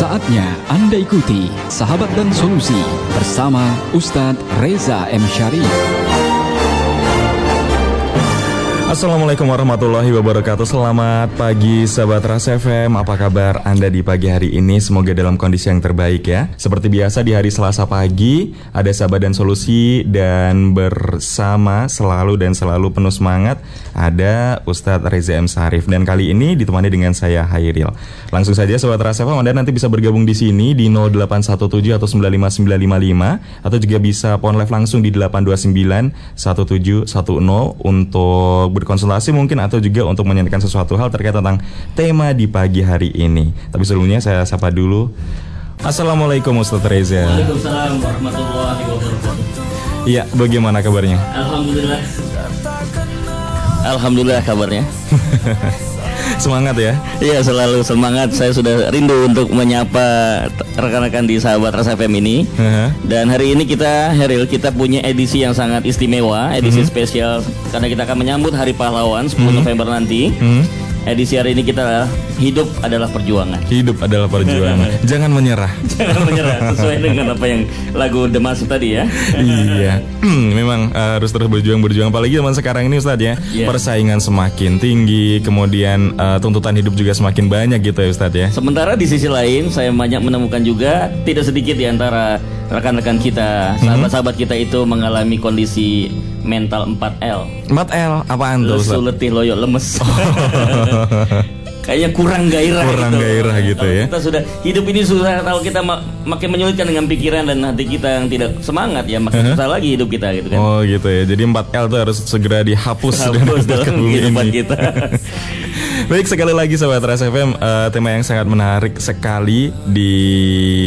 Saatnya Anda ikuti Sahabat dan Solusi bersama Ustadz Reza M. Syarif. Assalamualaikum warahmatullahi wabarakatuh. Selamat pagi sahabat Ras FM Apa kabar Anda di pagi hari ini? Semoga dalam kondisi yang terbaik ya. Seperti biasa di hari Selasa pagi Ada sahabat dan solusi Dan bersama selalu dan selalu penuh semangat Ada Ustadz Reza M. Sarif. Dan kali ini ditemani dengan saya Hairil. Langsung saja sahabat Ras FM Anda nanti bisa bergabung di sini Di 0817 atau 95955 Atau juga bisa phone live langsung di 829 1710 Untuk berkonsultasi mungkin atau juga untuk menyanyikan sesuatu hal terkait tentang tema di pagi hari ini. Tapi sebelumnya saya sapa dulu. Assalamualaikum Ustaz Reza. Waalaikumsalam warahmatullahi wabarakatuh. Iya, bagaimana kabarnya? Alhamdulillah. Alhamdulillah kabarnya. Semangat ya. Iya selalu semangat. Saya sudah rindu untuk menyapa rekan-rekan di sahabat Rasa FM ini. Heeh. Dan hari ini kita Heril kita punya edisi yang sangat istimewa, edisi Mhm. spesial karena kita akan menyambut Hari Pahlawan 10 November nanti. Hmm. Edisi hari ini kita hidup adalah perjuangan. Hidup adalah perjuangan. Jangan menyerah. Jangan menyerah sesuai dengan apa yang lagu The Mask tadi ya. iya, memang uh, harus terus berjuang berjuang. Apalagi zaman sekarang ini Ustadz ya, Iya. persaingan semakin tinggi, kemudian uh, tuntutan hidup juga semakin banyak gitu ya Ustadz ya. Sementara di sisi lain saya banyak menemukan juga tidak sedikit di antara rekan-rekan kita, sahabat-sahabat kita itu mengalami kondisi mental 4L. 4L apaan tuh Lesu, letih, loyo, lemes. Kayaknya kurang gairah Kurang gitu. gairah gitu Kalau ya. Kita sudah hidup ini susah kalau kita ma- makin menyulitkan dengan pikiran dan hati kita yang tidak semangat ya makin susah lagi hidup kita gitu kan. Oh gitu ya. Jadi 4L itu harus segera dihapus, Hapus dari dalam kehidupan ini. kita. Baik sekali lagi Sobat Ras FM eh, Tema yang sangat menarik sekali Di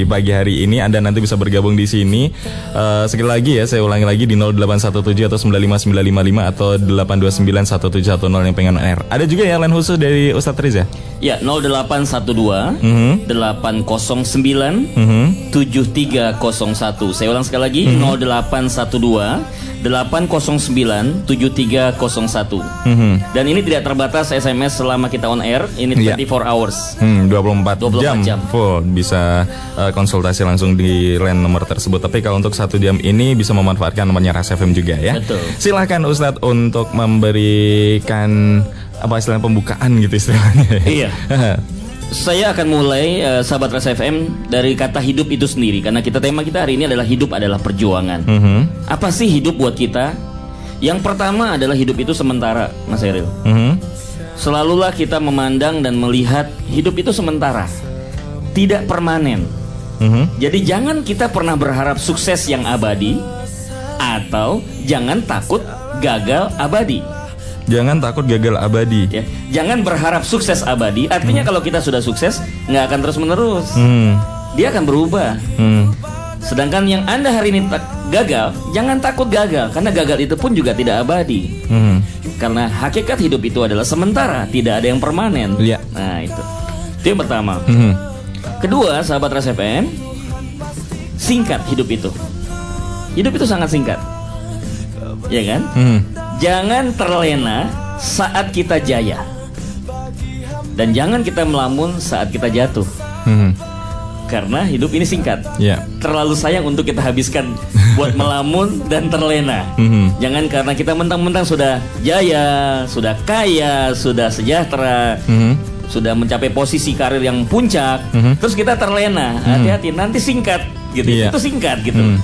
pagi hari ini Anda nanti bisa bergabung di sini Eh, Sekali lagi ya Saya ulangi lagi di 0817 atau 95955 Atau 8291710 yang pengen air Ada juga ya line khusus dari Ustadz Riza ya 0812 Mhm. 809 Mhm. 7301. Saya ulang sekali lagi 0812 809 7301. Mhm. Dan ini tidak terbatas SMS selama kita on air, ini Iya. 24 hours. Hmm, 24, 24 jam, jam. full bisa eh, konsultasi langsung di line nomor tersebut. Tapi kalau untuk satu jam ini bisa memanfaatkan nomornya Ras FM juga ya. Betul. Silahkan Ustadz untuk memberikan apa istilahnya pembukaan gitu istilahnya. Iya. Saya akan mulai eh, sahabat Rasa FM dari kata hidup itu sendiri karena kita tema kita hari ini adalah hidup adalah perjuangan. Mhm. Apa sih hidup buat kita? Yang pertama adalah hidup itu sementara, Mas Eril. Mhm. Selalulah kita memandang dan melihat hidup itu sementara, tidak permanen. Mhm. Jadi jangan kita pernah berharap sukses yang abadi atau jangan takut gagal abadi. Jangan takut gagal abadi. Ya, jangan berharap sukses abadi. Artinya kalau kita sudah sukses nggak akan terus menerus. Hmm. Dia akan berubah. Hmm. Sedangkan yang anda hari ini tak- gagal, jangan takut gagal karena gagal itu pun juga tidak abadi. Hmm. Karena hakikat hidup itu adalah sementara, tidak ada yang permanen. Iya. Nah itu, itu yang pertama. Mhm. Kedua, sahabat Ras FM, singkat hidup itu. Hidup itu sangat singkat, ya kan? Mhm. Jangan terlena saat kita jaya, dan jangan kita melamun saat kita jatuh, Mhm. karena hidup ini singkat. Ya. Terlalu sayang untuk kita habiskan buat melamun dan terlena. Mhm. Jangan karena kita mentang-mentang sudah jaya, sudah kaya, sudah sejahtera, Mhm. sudah mencapai posisi karir yang puncak, Mhm. terus kita terlena. Hati-hati, nanti singkat gitu. Iya. Itu singkat gitu. Mhm.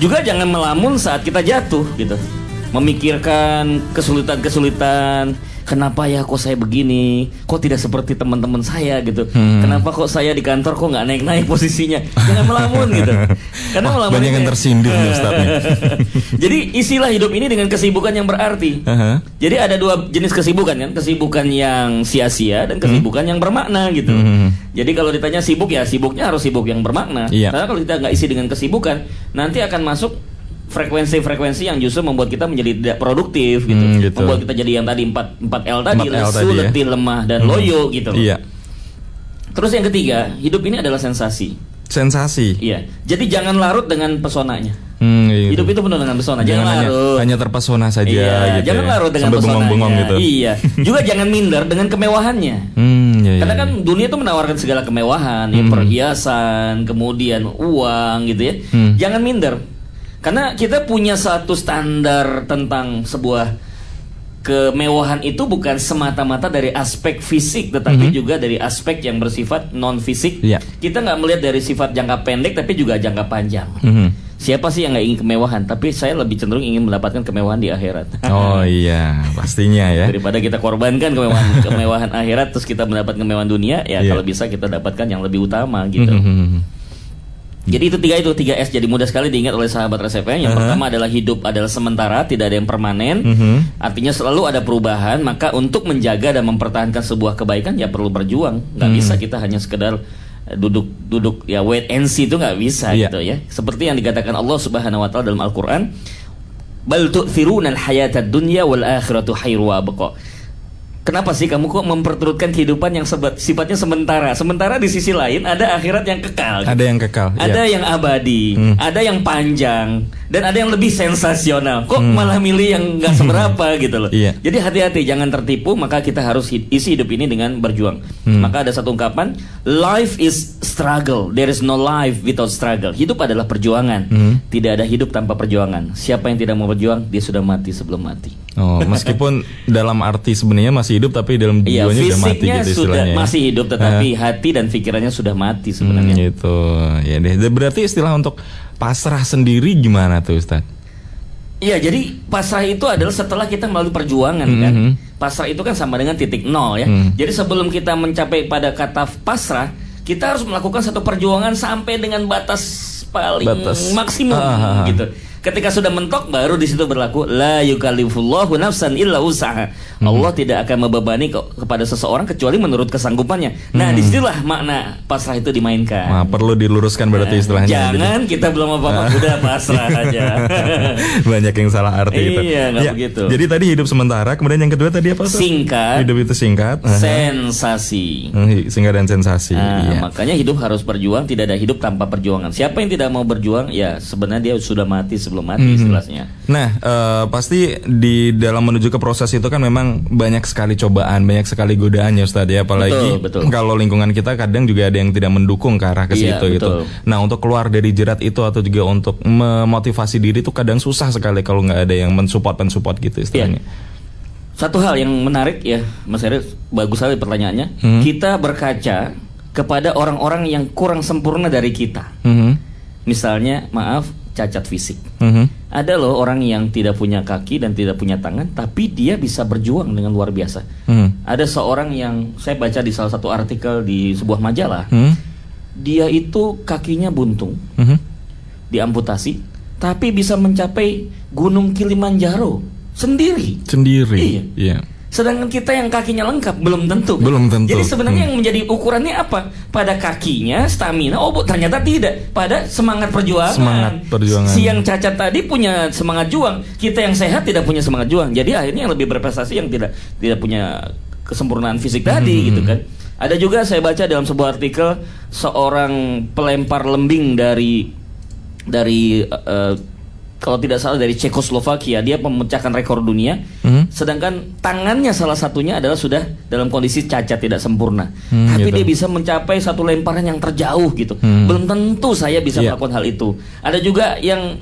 Juga jangan melamun saat kita jatuh gitu. Memikirkan kesulitan-kesulitan, kenapa ya kok saya begini? Kok tidak seperti teman-teman saya gitu? Hmm. Kenapa kok saya di kantor kok nggak naik-naik posisinya? Jangan melamun gitu. Karena Wah, melamun banyak yang ya- tersindir nih Ustadz nih. Jadi isilah hidup ini dengan kesibukan yang berarti. Aha. Jadi ada dua jenis kesibukan kan, kesibukan yang sia-sia dan kesibukan yang bermakna gitu. Hmm. Jadi kalau ditanya sibuk ya sibuknya harus sibuk yang bermakna. Iya. Karena kalau kita nggak isi dengan kesibukan, nanti akan masuk frekuensi-frekuensi yang justru membuat kita menjadi tidak produktif gitu. Hmm, gitu. Membuat kita jadi yang tadi 4 4 L tadi, 4L lesu, tadi ya. letih, lemah dan Mhm. loyo gitu. Iya. Terus yang ketiga, hidup ini adalah sensasi. Sensasi. Iya. Jadi jangan larut dengan pesonanya. Hmm, iya. Hidup itu penuh dengan pesona. Jangan Jangan, larut. hanya terpesona saja iya, gitu jangan ya. larut dengan Sampai pesonanya. bengong-bengong gitu. Iya. Juga jangan minder dengan kemewahannya. Hmm, Iya, iya, Karena kan dunia itu menawarkan segala kemewahan, ya, perhiasan, kemudian uang gitu ya. Hmm. Jangan minder. Karena kita punya satu standar tentang sebuah kemewahan itu bukan semata-mata dari aspek fisik tetapi juga dari aspek yang bersifat non fisik. Iya. Kita nggak melihat dari sifat jangka pendek tapi juga jangka panjang. Mhm. Siapa sih yang nggak ingin kemewahan? Tapi saya lebih cenderung ingin mendapatkan kemewahan di akhirat. Oh iya, pastinya ya. Daripada kita korbankan kemewahan kemewahan akhirat terus kita mendapat kemewahan dunia, ya Iya. kalau bisa kita dapatkan yang lebih utama gitu. Mhm. Jadi itu tiga itu tiga S jadi mudah sekali diingat oleh sahabat resepnya. Yang pertama adalah hidup adalah sementara, tidak ada yang permanen. Mhm. Artinya selalu ada perubahan. Maka untuk menjaga dan mempertahankan sebuah kebaikan ya perlu berjuang. Nggak bisa kita hanya sekedar eh, duduk-duduk ya wait and see itu nggak bisa Iya. gitu ya. Seperti yang dikatakan Allah Subhanahu Wa Taala dalam Al-Quran. Bal tu'thiruna al-hayatad dunya wal akhiratu khairu wa abqa. Kenapa sih kamu kok memperturutkan kehidupan yang seba- sifatnya sementara? Sementara di sisi lain ada akhirat yang kekal. Ada yang kekal. Ada iya. yang abadi, Hmm. ada yang panjang, dan ada yang lebih sensasional. Kok malah milih yang nggak seberapa gitu loh. Hmm. Iya. Jadi hati-hati, jangan tertipu. Maka kita harus isi hidup ini dengan berjuang. Hmm. Maka ada satu ungkapan, life is struggle. There is no life without struggle. Hidup adalah perjuangan. Hmm. Tidak ada hidup tanpa perjuangan. Siapa yang tidak mau berjuang, dia sudah mati sebelum mati. Oh, meskipun dalam arti sebenarnya masih hidup tapi dalam Iya, jiwanya udah mati gitu sudah istilahnya. ya. masih hidup, tetapi hati dan pikirannya sudah mati Hmm, sebenarnya. gitu. Ya deh. Berarti istilah untuk pasrah sendiri gimana tuh Ustaz? Iya, jadi pasrah itu adalah setelah kita melalui perjuangan kan. Mhm. Pasrah itu kan sama dengan titik nol ya. Hmm. Jadi sebelum kita mencapai pada kata pasrah, kita harus melakukan satu perjuangan sampai dengan batas paling Batas. maksimum Ah, ah, ah. gitu. Ketika sudah mentok baru di situ berlaku la yukallifullahu nafsan illa usaha. Hmm. Allah tidak akan membebani ke- kepada seseorang kecuali menurut kesanggupannya. Nah, di situlah makna pasrah itu dimainkan. Hmm. Nah, perlu diluruskan berarti istilahnya. gitu. Jangan kita belum apa-apa udah pasrah aja. Banyak yang salah arti gitu. Iya, nggak begitu. Jadi tadi hidup sementara, kemudian yang kedua tadi apa tuh? Singkat, Hidup itu singkat. Sensasi. Hmm, Singkat dan sensasi. Nah, iya. makanya hidup harus berjuang, tidak ada hidup tanpa perjuangan. Siapa yang tidak mau berjuang, ya sebenarnya dia sudah mati sebelum mati Mhm. istilahnya. Nah, eh, pasti di dalam menuju ke proses itu kan memang banyak sekali cobaan, banyak sekali godaannya Ustadz ya, apalagi Betul, betul. kalau lingkungan kita kadang juga ada yang tidak mendukung ke arah ke Iya, situ gitu. betul. Nah, untuk keluar dari jerat itu atau juga untuk memotivasi diri itu kadang susah sekali kalau nggak ada yang mensupport mensupport gitu istilahnya. Satu hal yang menarik ya, Mas Erik, bagus sekali pertanyaannya. Hmm. Kita berkaca kepada orang-orang yang kurang sempurna dari kita. Mhm. Misalnya, maaf, cacat fisik. Mhm. Ada loh orang yang tidak punya kaki dan tidak punya tangan, tapi dia bisa berjuang dengan luar biasa. Mhm. Ada seorang yang saya baca di salah satu artikel di sebuah majalah, Mhm. dia itu kakinya buntung, Mhm. diamputasi, tapi bisa mencapai Gunung Kilimanjaro sendiri. Sendiri. Iya. Iya. Sedangkan kita yang kakinya lengkap belum tentu. kan? Belum tentu. Jadi sebenarnya Hmm. yang menjadi ukurannya apa? Pada kakinya, stamina. Oh, bu, ternyata tidak. Pada semangat perjuangan. Semangat perjuangan. Si yang cacat tadi punya semangat juang. Kita yang sehat tidak punya semangat juang. Jadi akhirnya yang lebih berprestasi yang tidak tidak punya kesempurnaan fisik tadi Hmm. gitu kan. Ada juga saya baca dalam sebuah artikel seorang pelempar lembing dari dari eh, kalau tidak salah dari Cekoslovakia dia memecahkan rekor dunia Mhm. sedangkan tangannya salah satunya adalah sudah dalam kondisi cacat tidak sempurna Hmm, tapi gitu. dia bisa mencapai satu lemparan yang terjauh gitu Hmm. belum tentu saya bisa Iya. melakukan hal itu ada juga yang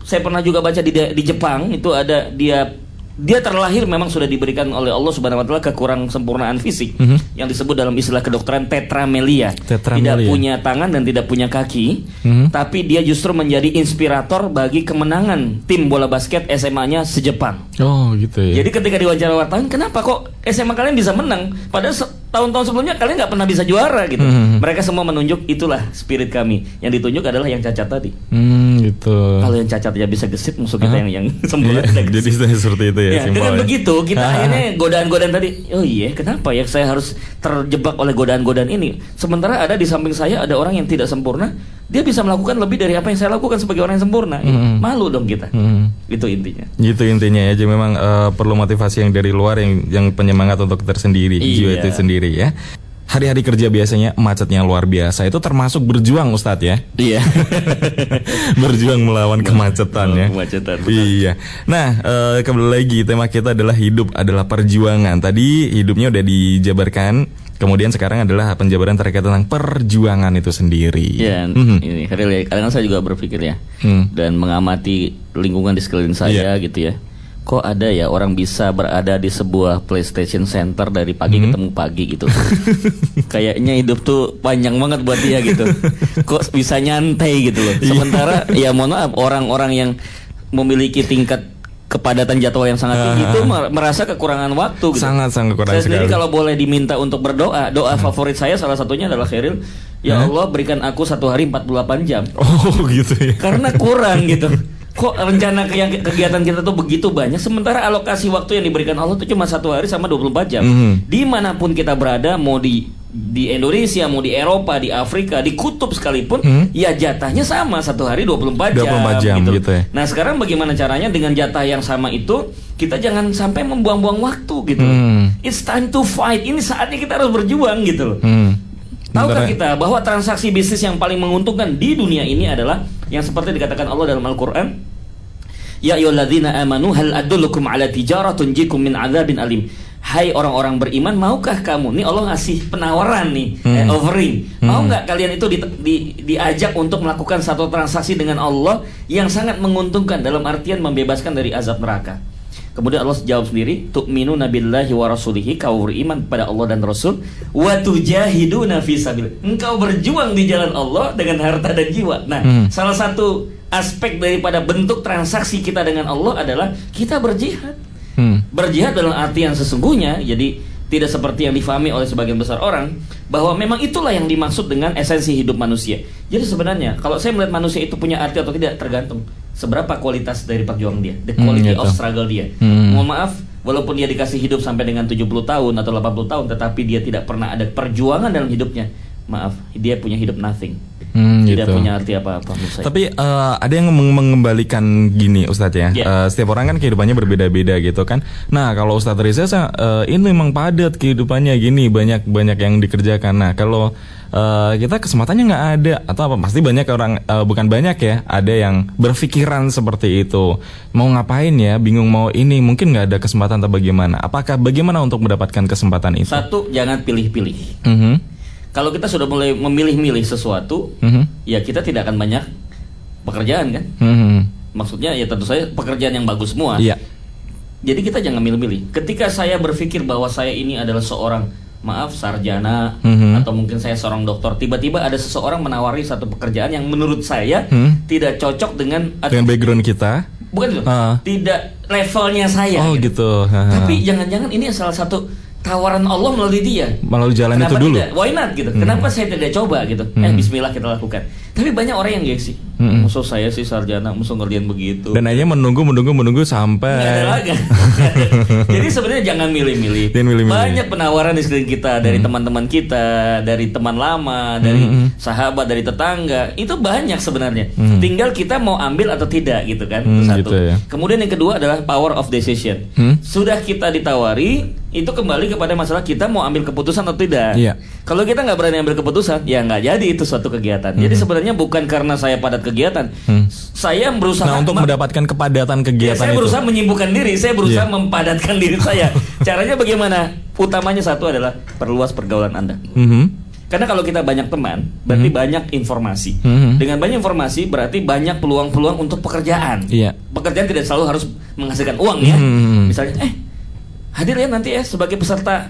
saya pernah juga baca di di Jepang itu ada dia dia terlahir memang sudah diberikan oleh Allah Subhanahu wa taala kekurang sempurnaan fisik Mhm. yang disebut dalam istilah kedokteran tetramelia. Tetramelia. Tidak punya tangan dan tidak punya kaki, Mhm. tapi dia justru menjadi inspirator bagi kemenangan tim bola basket SMA-nya sejepang. Oh, gitu ya. Jadi ketika diwawancara wartawan, kenapa kok SMA kalian bisa menang? Padahal tahun-tahun sebelumnya kalian nggak pernah bisa juara gitu. Mhm. Mereka semua menunjuk itulah spirit kami. Yang ditunjuk adalah yang cacat tadi. Hmm, gitu. Kalau yang cacat aja bisa gesit, musuh kita yang yang sempurna Iya, jadi seperti itu ya, Ya, dengan ya. begitu kita akhirnya godaan-godaan tadi, oh iya, kenapa ya saya harus terjebak oleh godaan-godaan ini? Sementara ada di samping saya ada orang yang tidak sempurna, dia bisa melakukan lebih dari apa yang saya lakukan sebagai orang yang sempurna. Mm-mm. Malu dong kita. Hmm. Itu intinya. Gitu intinya ya, jadi memang eh, perlu motivasi yang dari luar yang yang penyemangat untuk tersendiri, jiwa Iya. itu sendiri ya. Hari-hari kerja biasanya macetnya luar biasa. Itu termasuk berjuang Ustadz ya. Iya. berjuang melawan kemacetan ya. Kemacetan, benar. Iya. Nah, eh, kembali lagi tema kita adalah hidup adalah perjuangan. Tadi hidupnya udah dijabarkan Kemudian sekarang adalah penjabaran terkait tentang perjuangan itu sendiri. Ya, Mhm. ini Khairil ya. Kadang saya juga berpikir ya Hmm. dan mengamati lingkungan di sekeliling saya Iya. gitu ya. Kok ada ya orang bisa berada di sebuah PlayStation Center dari pagi Hmm. ketemu pagi gitu. Kayaknya hidup tuh panjang banget buat dia gitu. Kok bisa nyantai gitu loh. Iya. Sementara ya mohon maaf orang-orang yang memiliki tingkat kepadatan jadwal yang sangat tinggi Ah. itu mer- merasa kekurangan waktu gitu. Sangat-sangat kurang Saya sendiri sekali. kalau boleh diminta untuk berdoa, doa favorit saya salah satunya adalah Khairil, ya Hah? Allah berikan aku satu hari 48 jam. Oh gitu ya. Karena kurang gitu. Kok rencana ke- yang kegiatan kita tuh begitu banyak sementara alokasi waktu yang diberikan Allah itu cuma satu hari sama 24 jam. Mhm. Di mana pun kita berada mau di di Indonesia, mau di Eropa, di Afrika, di kutub sekalipun, Hmm. ya jatahnya sama satu hari 24 jam. 24 jam, gitu ya. Nah sekarang bagaimana caranya dengan jatah yang sama itu kita jangan sampai membuang-buang waktu gitu. Hmm. It's time to fight. Ini saatnya kita harus berjuang gitu loh. Hmm. Tahukah Sebenarnya- kita bahwa transaksi bisnis yang paling menguntungkan di dunia ini adalah yang seperti dikatakan Allah dalam Al-Qur'an, Ya ayyuhalladzina amanu hal adullukum ala tijaratun jikum min adzabin alim. Hai orang-orang beriman, maukah kamu? Nih Allah ngasih penawaran nih, Hmm. eh, offering. Mau Hmm. nggak kalian itu di, di- diajak untuk melakukan satu transaksi dengan Allah yang sangat menguntungkan dalam artian membebaskan dari azab neraka? Kemudian Allah jawab sendiri, tu'minu nabillahi wa rasulihi, kau beriman pada Allah dan Rasul, wa tujahiduna fi sabil. Engkau berjuang di jalan Allah dengan harta dan jiwa. Nah, Hmm. salah satu aspek daripada bentuk transaksi kita dengan Allah adalah kita berjihad. Hmm. Berjihad dalam arti yang sesungguhnya, jadi tidak seperti yang difahami oleh sebagian besar orang bahwa memang itulah yang dimaksud dengan esensi hidup manusia. Jadi sebenarnya kalau saya melihat manusia itu punya arti atau tidak tergantung seberapa kualitas dari perjuangan dia, the Hmm, quality gitu. of struggle dia. Hmm. Mohon maaf, walaupun dia dikasih hidup sampai dengan 70 tahun atau 80 tahun tetapi dia tidak pernah ada perjuangan dalam hidupnya. Maaf, dia punya hidup nothing. Hmm, tidak gitu. punya arti apa-apa menurut saya. Tapi eh, ada yang meng- mengembalikan gini Ustadz ya. Ya. Eh, setiap orang kan kehidupannya berbeda-beda gitu kan. Nah kalau Ustadz Riza sa- eh, ini memang padat kehidupannya gini banyak banyak yang dikerjakan. Nah kalau eh, kita kesempatannya nggak ada atau apa pasti banyak orang eh, bukan banyak ya ada yang berpikiran seperti itu mau ngapain ya bingung mau ini mungkin nggak ada kesempatan atau bagaimana. Apakah bagaimana untuk mendapatkan kesempatan itu? Satu, jangan pilih-pilih. Mhm. Kalau kita sudah mulai memilih-milih sesuatu, Mhm. ya kita tidak akan banyak pekerjaan kan? Mhm. Maksudnya ya tentu saja pekerjaan yang bagus semua. Iya. Jadi kita jangan milih-milih. Ketika saya berpikir bahwa saya ini adalah seorang maaf sarjana Mhm. atau mungkin saya seorang dokter, tiba-tiba ada seseorang menawari satu pekerjaan yang menurut saya Hmm. tidak cocok dengan Dengan background kita. bukan itu, Ah. tidak levelnya saya. Oh gitu. Haha. Tapi jangan-jangan ini salah satu tawaran Allah melalui dia. Melalui jalan Kenapa itu dulu. tidak? Why not gitu? Hmm. Kenapa saya tidak coba gitu? Eh Hmm. Bismillah kita lakukan. Tapi banyak orang yang gengsi. Hmm. Musuh saya sih sarjana, musuh ngerjain begitu. Dan akhirnya menunggu, menunggu, menunggu sampai. Nggak ada lagi. Jadi sebenarnya jangan milih-milih. Banyak penawaran di sekeliling kita dari teman-teman kita, dari teman lama, dari Hmm. sahabat, dari tetangga. Itu banyak sebenarnya. Hmm. Tinggal kita mau ambil atau tidak gitu kan. Itu satu. gitu ya. Kemudian yang kedua adalah power of decision. Hmm. Sudah kita ditawari, itu kembali kepada masalah kita mau ambil keputusan atau tidak. Iya. Kalau kita nggak berani ambil keputusan, ya nggak jadi itu suatu kegiatan. Jadi sebenarnya bukan karena saya padat kegiatan, Hmm. saya berusaha. Nah, untuk mendapatkan kepadatan Ya, kegiatan saya itu. berusaha menyibukkan diri, saya berusaha Iya. mempadatkan diri saya. Caranya bagaimana? Utamanya satu adalah perluas pergaulan Anda. Mhm. Karena kalau kita banyak teman, berarti banyak informasi. Mhm. Dengan banyak informasi berarti banyak peluang-peluang untuk pekerjaan. Iya. Pekerjaan tidak selalu harus menghasilkan uang ya. Mhm. Misalnya, eh hadir ya nanti ya sebagai peserta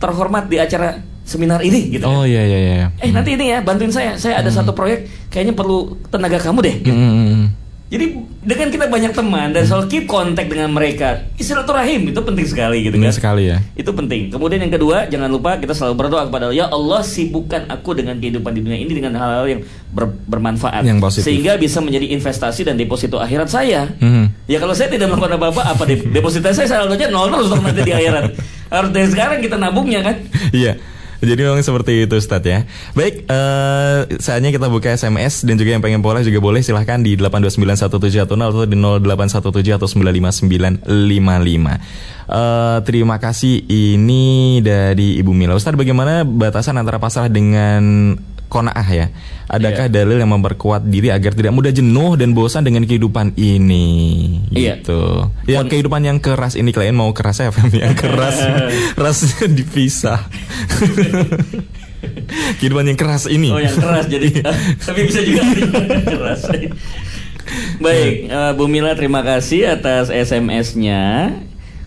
terhormat di acara seminar ini gitu. Oh iya iya iya. Eh nanti ini ya bantuin saya. Saya ada satu proyek kayaknya perlu tenaga kamu deh. gitu. Mhm. Jadi dengan kita banyak teman dan selalu keep kontak dengan mereka, silaturahim itu penting sekali gitu Ini kan. sekali ya. Itu penting. Kemudian yang kedua, jangan lupa kita selalu berdoa kepada Allah, ya Allah sibukkan aku dengan kehidupan di dunia ini dengan hal-hal yang ber- bermanfaat Yang positif. sehingga bisa menjadi investasi dan deposito akhirat saya. Mhm. Ya kalau saya tidak melakukan apa-apa, apa dep- deposito saya saldonya nol terus nanti di akhirat. Harus dari sekarang kita nabungnya kan. Iya. Jadi memang seperti itu Ustadz ya. Baik, eh, saatnya kita buka SMS Dan juga yang pengen pola juga boleh. Silahkan di 8291710 Atau di 0817 atau 95955 Eh, Terima kasih Ini dari Ibu Mila. Ustadz bagaimana batasan antara pasrah dengan konaah ya. Adakah Iya. dalil yang memperkuat diri agar tidak mudah jenuh dan bosan dengan kehidupan ini? Iya. Gitu. Ya Kon- kehidupan yang keras ini kalian mau keras FM yang keras, rasnya dipisah. kehidupan yang keras ini. Oh yang keras jadi tapi bisa juga keras. Baik, eh, Bu Mila terima kasih atas SMS-nya.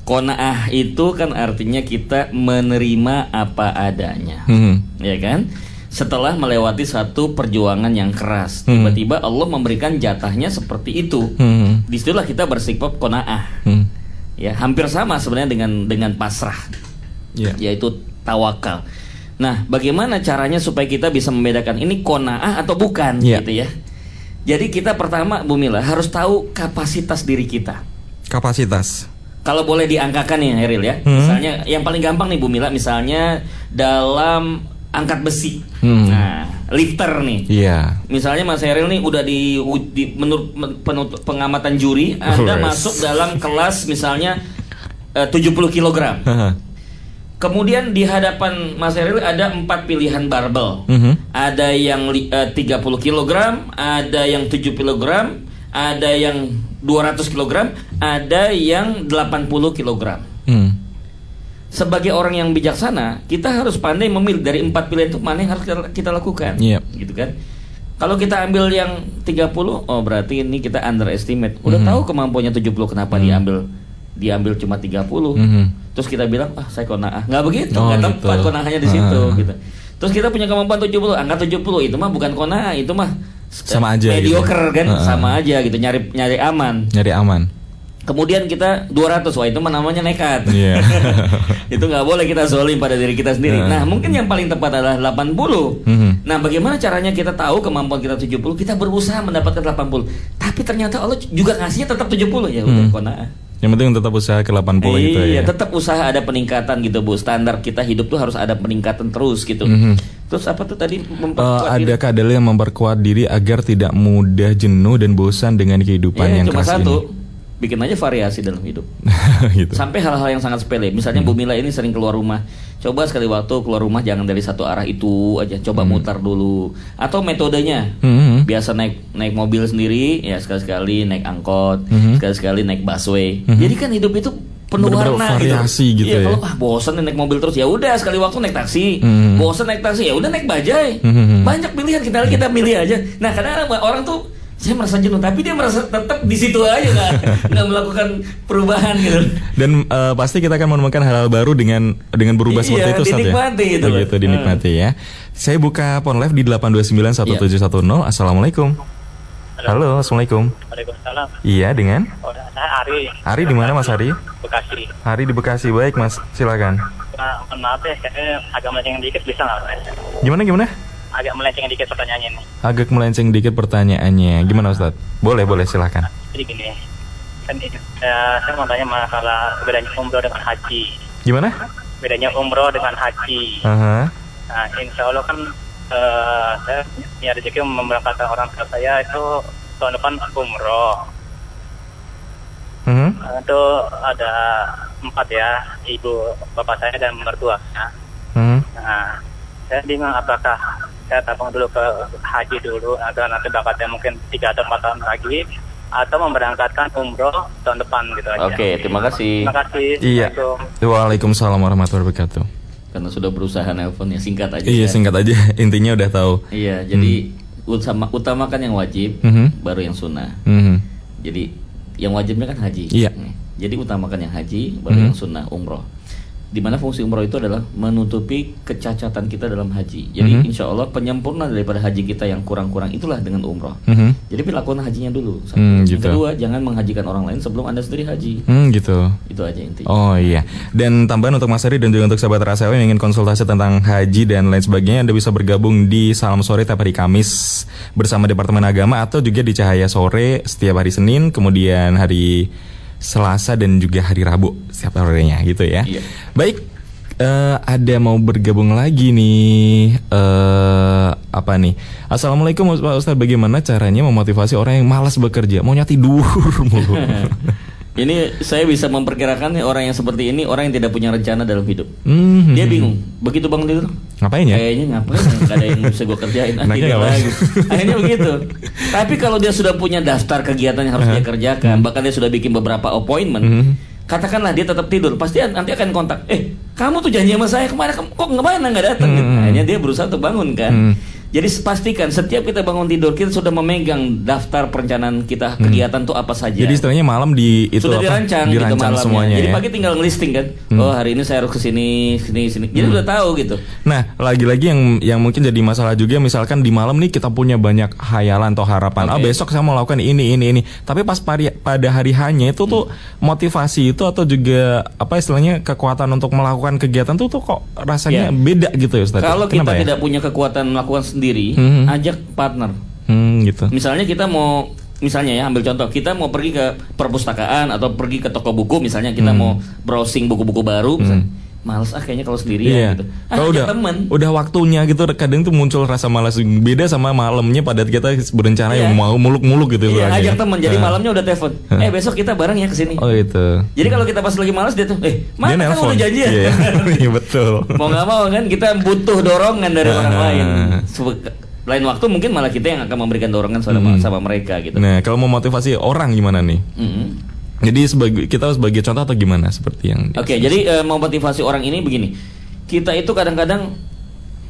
Konaah itu kan artinya kita menerima apa adanya. Hmm. Ya kan? Setelah melewati satu perjuangan yang keras, Hmm. tiba-tiba Allah memberikan jatahnya seperti itu. Hmm. Di situlah kita bersikap konaah. Hmm. Ya, hampir sama sebenarnya dengan dengan pasrah Ya. yaitu tawakal. Nah, bagaimana caranya supaya kita bisa membedakan ini konaah atau bukan Iya. gitu ya. Jadi kita pertama Bu Mila harus tahu kapasitas diri kita. Kapasitas. Kalau boleh diangkakan nih Heril ya. Hmm. Misalnya yang paling gampang nih Bu Mila misalnya dalam angkat besi. Hmm. Nah, lifter nih. Iya. Misalnya Mas Heril nih udah di, di menurut men- penut- pengamatan juri Anda masuk dalam kelas misalnya eh, 70 kg. Kemudian di hadapan Mas Heril ada empat pilihan barbel. Mhm. Ada yang eh, 30 kg, ada yang 7 kg, ada yang 200 kg, ada yang 80 kg. Hmm. Sebagai orang yang bijaksana, kita harus pandai memilih dari empat pilihan itu mana yang harus kita- lakukan. Iya. Gitu kan? Kalau kita ambil yang 30, oh berarti ini kita underestimate. Udah Mhm. tahu kemampuannya 70 kenapa diambil diambil cuma 30. Mhm. Terus kita bilang, "Ah, saya konaah." Nggak begitu, Oh, nggak gitu. tepat konaahnya di situ Ah. gitu. Terus kita punya kemampuan 70, angka 70 itu mah bukan konaah, itu mah Sama aja mediocre gitu. kan, Ah, ah. sama aja gitu, nyari nyari aman. Nyari aman. Kemudian kita 200, wah itu namanya nekat. Iya. itu nggak boleh kita zolim pada diri kita sendiri. Nah. Nah, mungkin yang paling tepat adalah 80. Mhm. Nah, bagaimana caranya kita tahu kemampuan kita 70? Kita berusaha mendapatkan 80. Tapi ternyata Allah juga ngasihnya tetap 70 ya udah Hmm. konaah. Yang penting tetap usaha ke 80 gitu iya, ya. tetap usaha ada peningkatan gitu, Bu. Standar kita hidup tuh harus ada peningkatan terus gitu. Mhm. Terus apa tuh tadi memperkuat diri? adakah dalil yang memperkuat diri agar tidak mudah jenuh dan bosan dengan kehidupan Iya, yang cuma keras satu. Bikin aja variasi dalam hidup. gitu. Sampai hal-hal yang sangat sepele. Misalnya Hmm. Bu Mila ini sering keluar rumah. Coba sekali waktu keluar rumah jangan dari satu arah itu aja. Coba Hmm. mutar dulu. Atau metodenya. Mhm. Biasa naik naik mobil sendiri, ya sekali-sekali naik angkot, Mhm. sekali-sekali naik busway. Mhm. Jadi kan hidup itu penuh Bener-bener warna variasi gitu Iya, ya. kalau ah bosan naik mobil terus ya udah sekali waktu naik taksi. Mhm. Bosan naik taksi ya udah naik bajai. Mhm. Banyak pilihan kita kita milih aja. Nah, kadang orang tuh saya merasa jenuh tapi dia merasa tetap di situ aja nggak nggak melakukan perubahan gitu. Dan eh, pasti kita akan menemukan hal-hal baru dengan dengan berubah Iya, seperti itu Ustaz ya. dinikmati gitu loh. Begitu dinikmati ya. Saya buka phone live di 8291710. Iya. Assalamualaikum. Halo, Assalamualaikum. Waalaikumsalam. Iya, dengan Oh, saya Ari, Ari di mana Mas Ari? Bekasi. Hari di Bekasi. Baik, Mas. Silakan. Nah, maaf ya, saya agak melenceng dikit bisa nggak? Gimana gimana? Agak melenceng dikit pertanyaannya nih. Agak melenceng dikit pertanyaannya. Gimana Ustaz? Boleh, boleh silakan. Jadi gini, kan ini, eh, saya mau tanya masalah bedanya umroh dengan haji. Gimana? Bedanya umroh dengan haji. Aha. Nah, insya Allah kan eh, saya punya rezeki memberangkatkan orang tua saya itu tahun depan umroh. Mhm. Nah, itu ada empat ya, ibu, bapak saya dan mertua. Mhm. Nah, saya bingung apakah saya tabung dulu ke haji dulu atau nanti bakatnya mungkin tiga atau empat tahun lagi atau memberangkatkan umroh tahun depan gitu aja. Oke, terima kasih. Terima kasih. Iya. Assalamualaikum. Waalaikumsalam warahmatullahi wabarakatuh. Karena sudah berusaha nelpon ya singkat aja. Iya, ya. singkat aja. Intinya udah tahu. Iya, jadi utama utamakan yang wajib, Mhm. baru yang sunnah. Mhm. Jadi yang wajibnya kan haji. Iya. Jadi utamakan yang haji, baru Mhm. yang sunnah umroh. Di mana fungsi umroh itu adalah menutupi kecacatan kita dalam haji. Jadi Mhm. insya Allah penyempurna daripada haji kita yang kurang-kurang itulah dengan umroh. Mhm. Jadi lakukan hajinya dulu. Satu. Hmm, Yang gitu. kedua, jangan menghajikan orang lain sebelum anda sendiri haji. Hmm, gitu. Itu aja intinya. Oh iya. Dan tambahan untuk Mas Ari dan juga untuk sahabat Rasawa yang ingin konsultasi tentang haji dan lain sebagainya, Anda bisa bergabung di Salam Sore tiap hari Kamis bersama Departemen Agama atau juga di Cahaya Sore setiap hari Senin, kemudian hari Selasa dan juga hari Rabu setiap sorenya gitu ya. Iya. Baik, eh, ada mau bergabung lagi nih eh apa nih? Assalamualaikum Pak Ustadz, bagaimana caranya memotivasi orang yang malas bekerja, maunya tidur mulu? Ini saya bisa memperkirakan nih orang yang seperti ini orang yang tidak punya rencana dalam hidup. Hmm. Dia bingung. Begitu bangun tidur, Ngapain ya? kayaknya ngapain? Nggak ada yang bisa gue kerjain. Ngapain? lagi. Akhirnya begitu. Tapi kalau dia sudah punya daftar kegiatan yang harus dia kerjakan, bahkan dia sudah bikin beberapa appointment. Hmm. Katakanlah dia tetap tidur, pasti nanti akan kontak. Eh, kamu tuh janji sama saya kemarin, kok ngapain nggak datang? Gitu. Hmm. Akhirnya dia berusaha untuk bangun kan. Hmm. Jadi pastikan setiap kita bangun tidur kita sudah memegang daftar perencanaan kita kegiatan tuh apa saja. Hmm. Jadi istilahnya malam di itu sudah apa? dirancang, gitu dirancang malamnya. semuanya Jadi ya. pagi tinggal ngelisting kan. Oh hari ini saya harus ke sini, sini, sini. Jadi udah tahu gitu. Nah, lagi-lagi yang yang mungkin jadi masalah juga misalkan di malam nih kita punya banyak hayalan atau harapan. Ah, Oke. besok saya mau lakukan ini ini ini. Tapi pas pari- pada hari hanya itu tuh motivasi itu atau juga apa istilahnya kekuatan untuk melakukan kegiatan tuh tuh kok rasanya Ya. beda gitu ya Ustaz. Kalau kita ya? tidak punya kekuatan melakukan sendiri, Mhm. ajak partner. Hmm, gitu. Misalnya kita mau misalnya ya ambil contoh kita mau pergi ke perpustakaan atau pergi ke toko buku misalnya kita Hmm. mau browsing buku-buku baru misalnya. Males ah kayaknya kalau sendirian Iya. gitu. Ah, Kalau udah temen. udah waktunya gitu kadang tuh muncul rasa malas beda sama malamnya pada kita berencana Iya. yang mau muluk-muluk gitu Iya, istilahnya. ajak temen. Jadi Ah. malamnya udah telepon. Eh besok kita bareng ya ke sini. Oh itu. Jadi kalau kita pas lagi malas dia tuh, eh Dia mana kan udah janji ya? Iya, iya, betul. mau nggak mau kan kita butuh dorongan dari orang Ah. lain. Lain waktu mungkin malah kita yang akan memberikan dorongan sama, Hmm. sama mereka gitu. Nah, kalau mau motivasi orang gimana nih? Mm-mm. Jadi sebagai kita sebagai contoh atau gimana seperti yang Oke, jadi eh, memotivasi orang ini begini. Kita itu kadang-kadang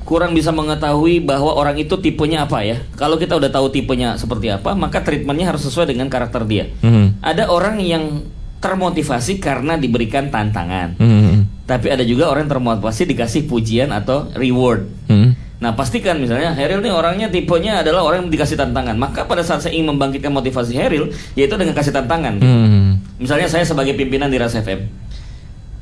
kurang bisa mengetahui bahwa orang itu tipenya apa ya. Kalau kita udah tahu tipenya seperti apa, maka treatmentnya harus sesuai dengan karakter dia. Mhm. Ada orang yang termotivasi karena diberikan tantangan. Mhm. Tapi ada juga orang yang termotivasi dikasih pujian atau reward. Mhm. Nah pastikan misalnya Heril nih orangnya tipenya adalah orang yang dikasih tantangan. Maka pada saat saya ingin membangkitkan motivasi Heril, yaitu dengan kasih tantangan. Mhm. Misalnya saya sebagai pimpinan di Ras FM,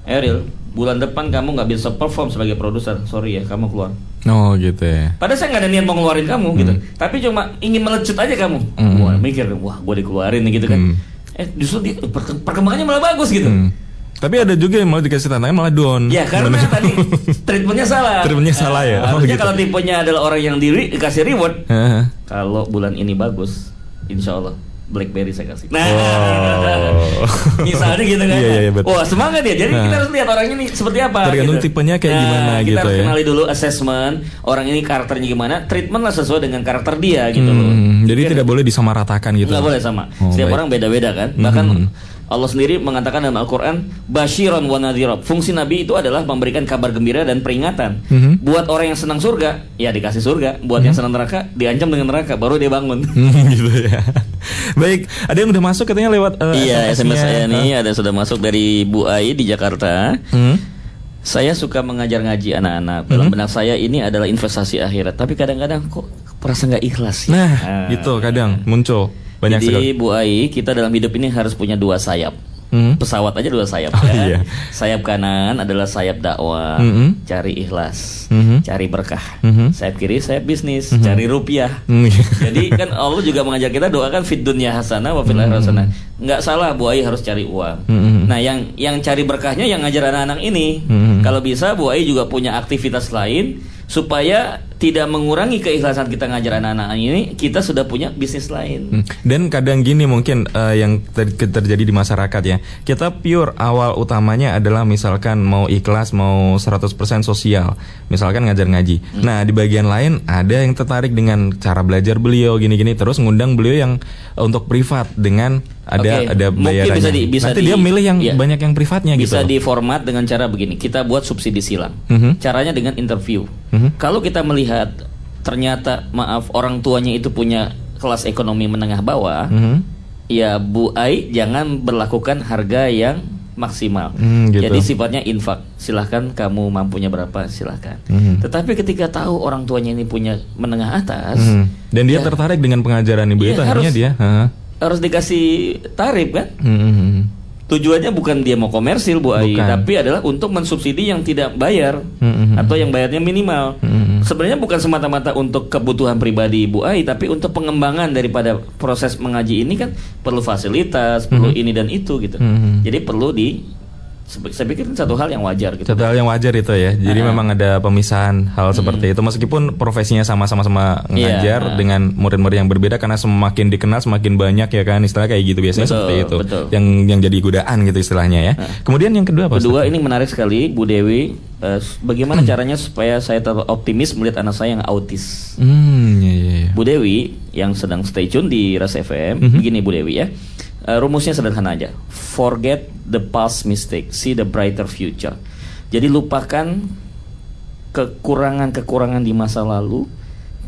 Eril, bulan depan kamu nggak bisa perform sebagai produser, sorry ya, kamu keluar. Oh gitu ya. Padahal saya nggak ada niat mau ngeluarin kamu gitu, tapi cuma ingin melecut aja kamu. Hmm. Wah mikir, wah gue dikeluarin nih gitu kan. Hmm. Eh justru perke- perkembangannya malah bagus gitu. Hmm. Tapi ada juga yang malah dikasih tantangan malah down. Ya karena Gimana? tadi treatmentnya salah. Treatmentnya salah ya? Nah, Oh, harusnya gitu. kalau tipenya adalah orang yang diri dikasih reward. Heeh. Kalau bulan ini bagus, insya Allah BlackBerry saya kasih. Nah, Wow. misalnya gitu kan. Iya, iya, iya, betul. Wah semangat ya. Jadi Nah. kita harus lihat orangnya nih seperti apa. Tergantung tipenya kayak gimana kita gitu harus ya. kenali dulu assessment orang ini karakternya gimana. Treatment lah sesuai dengan karakter dia gitu loh. Hmm, jadi Kan tidak boleh disamaratakan gitu. nggak boleh sama. Oh, Setiap baik. orang beda-beda kan. Bahkan Mhm. Allah sendiri mengatakan dalam Al-Quran Bashiron wa nadhira Fungsi Nabi itu adalah memberikan kabar gembira dan peringatan. Mhm. Buat orang yang senang surga Ya dikasih surga. Buat yang senang neraka Diancam dengan neraka Baru dia bangun. Hmm, gitu ya. Baik, ada yang udah masuk katanya lewat eh, Iya SMS saya nih Ada sudah masuk dari Bu Ai di Jakarta. Hmm. Saya suka mengajar ngaji anak-anak. Dalam benak saya ini adalah investasi akhirat. Tapi kadang-kadang kok Perasa nggak ikhlas ya? Nah, Ah. gitu kadang muncul banyak Jadi sekali. Bu Ai Kita dalam hidup ini harus punya dua sayap Hmm. pesawat aja dua sayap Oh, ya. iya. Sayap kanan adalah sayap dakwah, Mhm. cari ikhlas, Mhm. cari berkah. Mhm. Sayap kiri sayap bisnis, cari rupiah. Hmm. Jadi kan Allah juga mengajak kita doakan fit dunya hasanah wa fil akhirati hasanah. Nggak salah Bu Ai harus cari uang. Mhm. Nah, yang yang cari berkahnya yang ngajar anak-anak ini. Mhm. Kalau bisa Bu Ai juga punya aktivitas lain supaya tidak mengurangi keikhlasan kita ngajar anak-anak ini, kita sudah punya bisnis lain. Hmm. Dan kadang gini mungkin eh, yang ter- terjadi di masyarakat ya. Kita pure awal utamanya adalah misalkan mau ikhlas, mau 100% sosial. Misalkan ngajar ngaji. Hmm. Nah, di bagian lain ada yang tertarik dengan cara belajar beliau gini-gini terus ngundang beliau yang untuk privat dengan ada Oke, ada mungkin bayarannya. bisa di- bisa Nanti di- dia milih yang iya. banyak yang privatnya Bisa gitu. diformat dengan cara begini. Kita buat subsidi silang. Mhm. Caranya dengan interview. Mhm. Kalau kita melihat ternyata maaf orang tuanya itu punya kelas ekonomi menengah bawah, Mhm. ya Bu Ai jangan berlakukan harga yang maksimal. Hmm, gitu. Jadi sifatnya infak. Silahkan kamu mampunya berapa silahkan. Mhm. Tetapi ketika tahu orang tuanya ini punya menengah atas, Hmm. Dan dia ya, tertarik dengan pengajaran ibu Iya, itu akhirnya harus. dia. heeh. harus dikasih tarif kan? Hmm, hmm, hmm. Tujuannya bukan dia mau komersil Bu Ai, Bukan. tapi adalah untuk mensubsidi yang tidak bayar Hmm, hmm, atau yang bayarnya minimal. Hmm. Sebenarnya bukan semata-mata untuk kebutuhan pribadi Bu Ai, tapi untuk pengembangan daripada proses mengaji ini kan perlu fasilitas, perlu ini dan itu gitu. Hmm. Jadi perlu di Saya pikir satu hal yang wajar gitu. Satu hal yang wajar itu ya. Jadi Ah. memang ada pemisahan hal seperti itu meskipun profesinya sama-sama sama Iya, ngajar ah. dengan murid-murid yang berbeda karena semakin dikenal semakin banyak ya kan istilah kayak gitu biasanya Betul, seperti itu. betul. Yang yang jadi godaan gitu istilahnya ya. Kemudian yang kedua apa? Kedua Ustaz? ini menarik sekali Bu Dewi, eh, bagaimana caranya supaya saya tetap optimis melihat anak saya yang autis. Hmm, iya iya iya. Bu Dewi yang sedang stay tune di Ras FM, Mhm. begini Bu Dewi ya. Eh, rumusnya sederhana aja. Forget the past mistake, see the brighter future. Jadi lupakan kekurangan-kekurangan di masa lalu,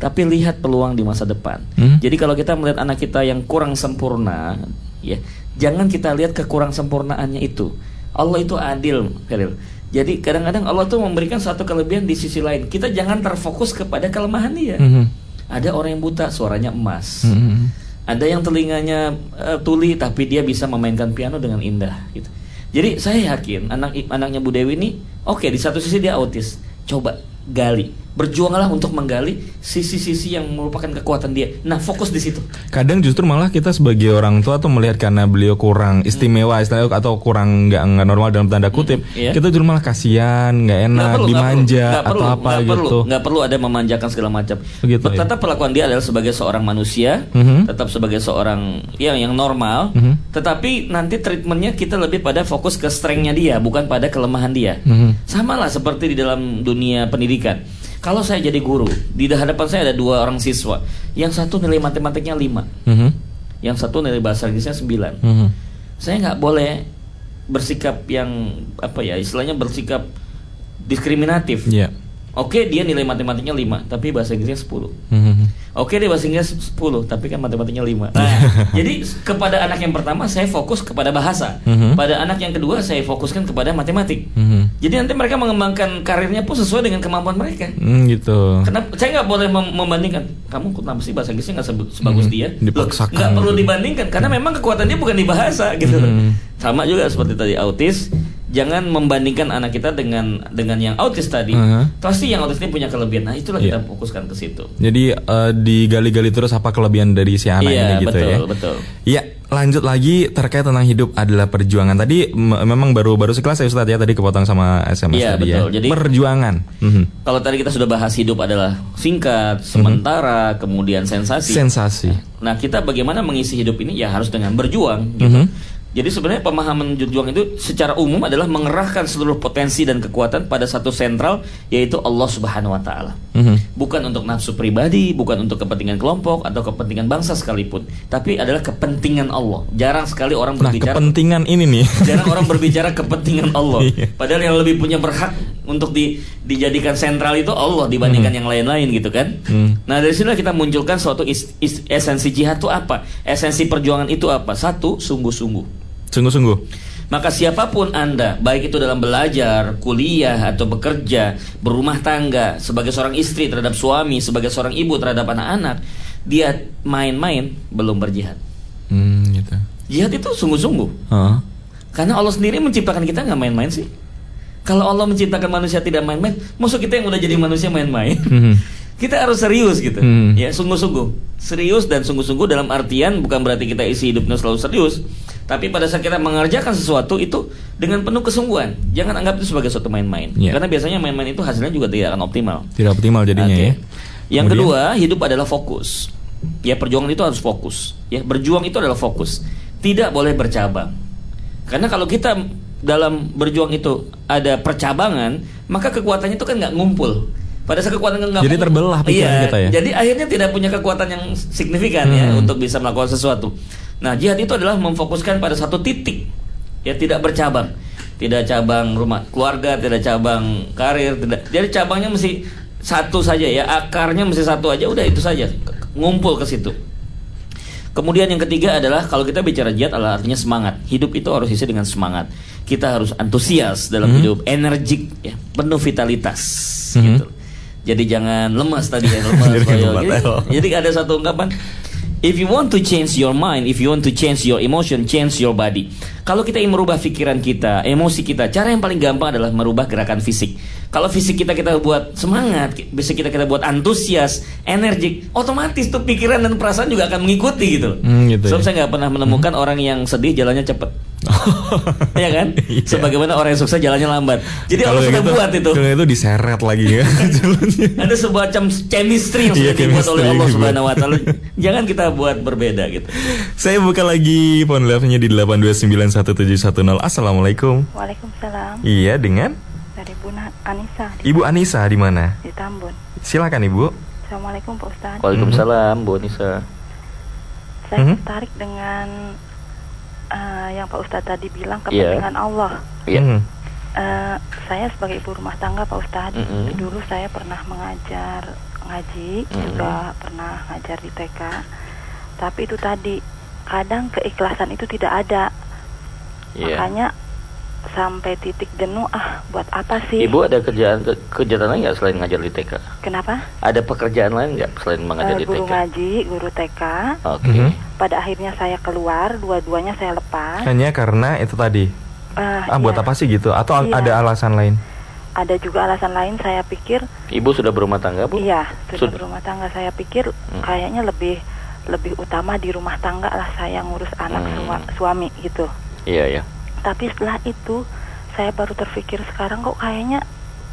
tapi lihat peluang di masa depan. Hmm. Jadi kalau kita melihat anak kita yang kurang sempurna, ya, jangan kita lihat kekurang sempurnaannya itu. Allah itu adil, Feril. Jadi kadang-kadang Allah tuh memberikan satu kelebihan di sisi lain. Kita jangan terfokus kepada kelemahan dia. Mhm. Ada orang yang buta suaranya emas. Mhm. Ada yang telinganya eh, tuli tapi dia bisa memainkan piano dengan indah gitu. Jadi saya yakin anak anaknya Bu Dewi ini oke di satu sisi dia autis. Coba gali, berjuanglah untuk menggali sisi-sisi yang merupakan kekuatan dia. Nah, fokus di situ. Kadang justru malah kita sebagai orang tua tuh melihat karena beliau kurang istimewa istilahnya atau kurang nggak nggak normal dalam tanda kutip, iya. kita justru malah kasihan, nggak enak, Nggak perlu, dimanja perlu, nggak atau perlu, apa perlu, gitu. nggak perlu ada memanjakan segala macam. Begitu, ya. Tetap perlakuan dia adalah sebagai seorang manusia, Mhm. tetap sebagai seorang yang yang normal. Mhm. Tetapi nanti treatmentnya kita lebih pada fokus ke strengthnya dia, bukan pada kelemahan dia. Mhm. Sama lah seperti di dalam dunia pendidikan. Kalau saya jadi guru, di hadapan saya ada dua orang siswa. Yang satu nilai matematiknya 5, Mhm. yang satu nilai bahasa Inggrisnya 9 Mhm. saya nggak boleh bersikap yang apa ya istilahnya bersikap diskriminatif. Iya. Oke dia nilai matematiknya 5 tapi bahasa Inggrisnya 10 Mhm. Oke dia bahasa Inggris 10 tapi kan matematiknya 5 Nah jadi kepada anak yang pertama saya fokus kepada bahasa Mhm. Pada anak yang kedua saya fokuskan kepada matematik Mhm. Jadi nanti mereka mengembangkan karirnya pun sesuai dengan kemampuan mereka Hmm, gitu. Kenapa saya nggak boleh mem- membandingkan? Kamu kenapa sih bahasa Inggrisnya nggak sebagus Mhm. dia? Dipaksakan nggak perlu gitu. dibandingkan karena memang kekuatan dia bukan di bahasa gitu. Mhm. Sama juga seperti tadi autis. Jangan membandingkan anak kita dengan dengan yang autis tadi. Mhm. Pasti yang autis ini punya kelebihan. Nah itulah Iya. kita fokuskan ke situ. Jadi eh, digali-gali terus apa kelebihan dari si anak Iya, ini gitu betul, ya. betul. Iya, lanjut lagi terkait tentang hidup adalah perjuangan. Tadi memang baru baru sekelas ya Ustadz ya tadi kepotong sama SMS Iya, tadi betul. ya. Jadi- perjuangan. Mhm. Kalau tadi kita sudah bahas hidup adalah singkat, sementara, kemudian sensasi. Sensasi. Nah, kita bagaimana mengisi hidup ini ya harus dengan berjuang gitu. Mhm. Jadi sebenarnya pemahaman berjuang itu secara umum adalah mengerahkan seluruh potensi dan kekuatan pada satu sentral yaitu Allah Subhanahu wa taala. Mhm. Bukan untuk nafsu pribadi, bukan untuk kepentingan kelompok atau kepentingan bangsa sekalipun, tapi adalah kepentingan Allah. Jarang sekali orang Nah, berbicara kepentingan ini nih. Jarang orang berbicara kepentingan Allah. Iya. Padahal yang lebih punya berhak untuk di, dijadikan sentral itu Allah dibandingkan yang lain-lain gitu kan. Hmm. Nah dari sini kita munculkan suatu is- is- esensi jihad itu apa? Esensi perjuangan itu apa? Satu, sungguh-sungguh. Sungguh-sungguh. Maka siapa pun Anda, baik itu dalam belajar, kuliah, atau bekerja, berumah tangga, sebagai seorang istri terhadap suami, sebagai seorang ibu terhadap anak-anak, dia main-main belum berjihad. Hmm, gitu. Jihad itu sungguh-sungguh. Heeh. Karena Allah sendiri menciptakan kita nggak main-main sih. Kalau Allah menciptakan manusia tidak main-main, musuh kita yang udah jadi manusia main-main. Mhm. kita harus serius gitu. Hmm. Ya, sungguh-sungguh. Serius dan sungguh-sungguh dalam artian bukan berarti kita isi hidupnya selalu serius, tapi pada saat kita mengerjakan sesuatu itu dengan penuh kesungguhan. Jangan anggap itu sebagai suatu main-main. Iya. Karena biasanya main-main itu hasilnya juga tidak akan optimal. Tidak optimal jadinya Oke. ya. Yang Kemudian? kedua, hidup adalah fokus. Ya, perjuangan itu harus fokus. Ya, berjuang itu adalah fokus. Tidak boleh bercabang. Karena kalau kita dalam berjuang itu ada percabangan, maka kekuatannya itu kan nggak ngumpul. Pada saat kekuatan nggak Jadi terbelah pikiran iya, kita ya? Jadi akhirnya tidak punya kekuatan yang signifikan ya Hmm. untuk bisa melakukan sesuatu. Nah, jihad itu adalah memfokuskan pada satu titik. Ya, tidak bercabang. Tidak cabang rumah keluarga, tidak cabang karir, tidak. Jadi cabangnya mesti satu saja ya, akarnya mesti satu aja, udah itu saja. Ngumpul ke situ. Kemudian yang ketiga adalah kalau kita bicara jihad adalah artinya semangat. Hidup itu harus isi dengan semangat. Kita harus antusias dalam Hmm. hidup, energik, ya, penuh vitalitas. Hmm. Gitu. Jadi jangan lemas tadi ya, lemas. Jadi jadi ada satu ungkapan, if you want to change your mind, if you want to change your emotion, change your body. Kalau kita ingin merubah pikiran kita, emosi kita, cara yang paling gampang adalah merubah gerakan fisik. Kalau fisik kita kita buat semangat, fisik kita kita buat antusias, energik, otomatis tuh pikiran dan perasaan juga akan mengikuti gitu. Hmm, gitu Sebab ya. saya nggak pernah menemukan orang yang sedih jalannya cepet. ya kan? Iya. Sebagaimana orang yang sukses jalannya lambat. Jadi Allah kayak sudah buat itu. Kalau itu diseret lagi ya. Ada sebuah macam chemistry yang Iya, sudah dibuat oleh Allah. Subhanahu wa taala. Jangan kita buat berbeda gitu. Saya buka lagi phone live-nya di 8291710. Assalamualaikum. Waalaikumsalam Iya, dengan dari Bu Anissa di, Ibu Anissa di mana? di Tambun. Silakan Ibu. Assalamualaikum Pak Ustadz. Waalaikumsalam, Bu Nisa. Saya Mhm. tertarik dengan eh, yang Pak Ustadz tadi bilang Iya. kepentingan Allah. Iya. Hmm. Eh, saya sebagai ibu rumah tangga Pak Ustadz, Mhm. dulu saya pernah mengajar ngaji, Mhm. juga pernah ngajar di TK. Tapi itu tadi kadang keikhlasan itu tidak ada. Iya. Makanya sampai titik jenuh ah buat apa sih? Ibu ada kerjaan ke- kegiatan lain nggak selain ngajar di TK? Kenapa? Ada pekerjaan lain nggak selain mengajar Eh, di guru TK? ngaji, guru TK. Oke. Mhm. Pada akhirnya saya keluar, dua-duanya saya lepas. Hanya karena itu tadi. Eh, Ah, buat iya. apa sih gitu? Atau Iya. ada alasan lain? Ada juga alasan lain saya pikir, Ibu sudah berumah tangga, Bu? iya sudah Sudah. berumah tangga. Saya pikir Hmm. kayaknya lebih lebih utama di rumah tangga lah saya ngurus anak Hmm. sua- suami gitu. Iya, iya. Tapi setelah itu saya baru terpikir sekarang kok kayaknya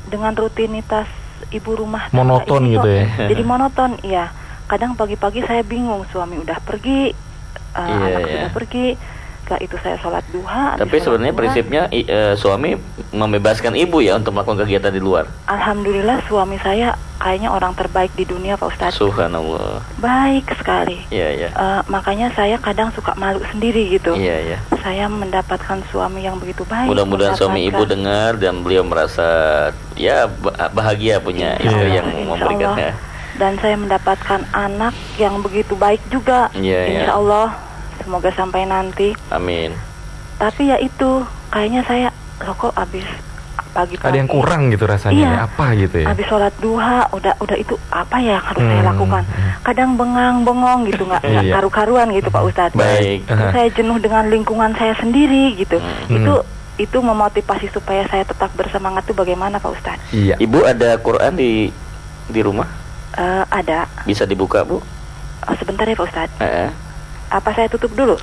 dengan rutinitas ibu rumah tangga Monoton ini gitu kok ya? Jadi monoton, iya. Kadang pagi-pagi saya bingung suami udah pergi, eh, Iya, anak iya. sudah pergi. Setelah itu saya sholat duha. Tapi sholat sebenarnya duha, prinsipnya i- eh, suami membebaskan ibu ya untuk melakukan kegiatan di luar. Alhamdulillah suami saya kayaknya orang terbaik di dunia Pak Ustadz. Subhanallah. Baik sekali. Iya, iya. Eh, makanya saya kadang suka malu sendiri gitu. Iya, iya. Saya mendapatkan suami yang begitu baik. Mudah-mudahan suami ibu dengar dan beliau merasa ya ba- bahagia punya Insya istri Allah, yang memberikannya. Dan saya mendapatkan anak yang begitu baik juga. Iya, iya. Insya Allah. Semoga sampai nanti. Amin. Tapi ya itu, kayaknya saya loh kok abis pagi-pagi. Ada yang kurang gitu rasanya. Iya. ya? Apa gitu ya? Habis sholat duha, udah udah itu apa ya harus saya Hmm. lakukan? Kadang bengang bengong gitu nggak Iya. karu-karuan gitu Pak Ustadz. Baik. Terus saya jenuh dengan lingkungan saya sendiri gitu. Hmm. Itu itu memotivasi supaya saya tetap bersemangat tuh bagaimana Pak Ustadz? Iya. Ibu ada Quran di di rumah? Eh, ada Bisa dibuka, Bu? Oh, sebentar ya Pak Ustadz. Eh. Apa saya tutup dulu?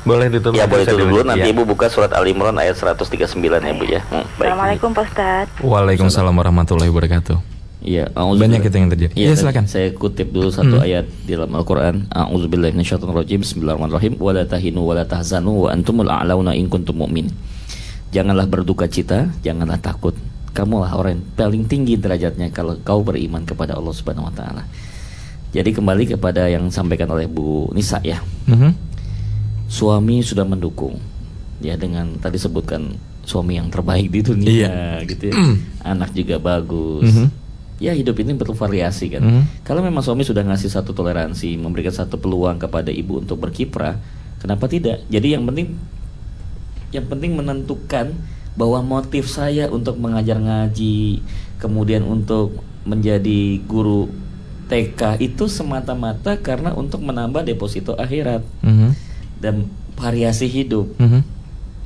Boleh ditutup. Ya boleh bisa dulu, nanti Iya. Ibu buka surat Al Imran ayat 139 ya, Bu ya. Hmm, baik. Assalamualaikum Pak Ustadz. Waalaikumsalam warahmatullahi wabarakatuh. Iya, Banyak itu yang terjadi. Iya, Iya, tadi silakan. Saya kutip dulu satu Hmm. ayat di dalam Al-Qur'an. A'udzubillahi minasyaitonirrajim. Bismillahirrahmanirrahim. Wa la tahinu wa la tahzanu wa antumul a'launa in kuntum mu'min. Janganlah berduka cita, janganlah takut. Kamulah orang yang paling tinggi derajatnya kalau kau beriman kepada Allah Subhanahu wa taala. Jadi kembali kepada yang disampaikan oleh Bu Nisa ya. Mhm. Suami sudah mendukung ya dengan tadi sebutkan suami yang terbaik di dunia Iya. gitu ya. Anak juga bagus. Mhm. Ya hidup ini bervariasi kan. Mhm. Kalau memang suami sudah ngasih satu toleransi, memberikan satu peluang kepada ibu untuk berkiprah, kenapa tidak? Jadi yang penting yang penting menentukan bahwa motif saya untuk mengajar ngaji, kemudian untuk menjadi guru TK itu semata-mata karena untuk menambah deposito akhirat Mhm. dan variasi hidup. Mhm.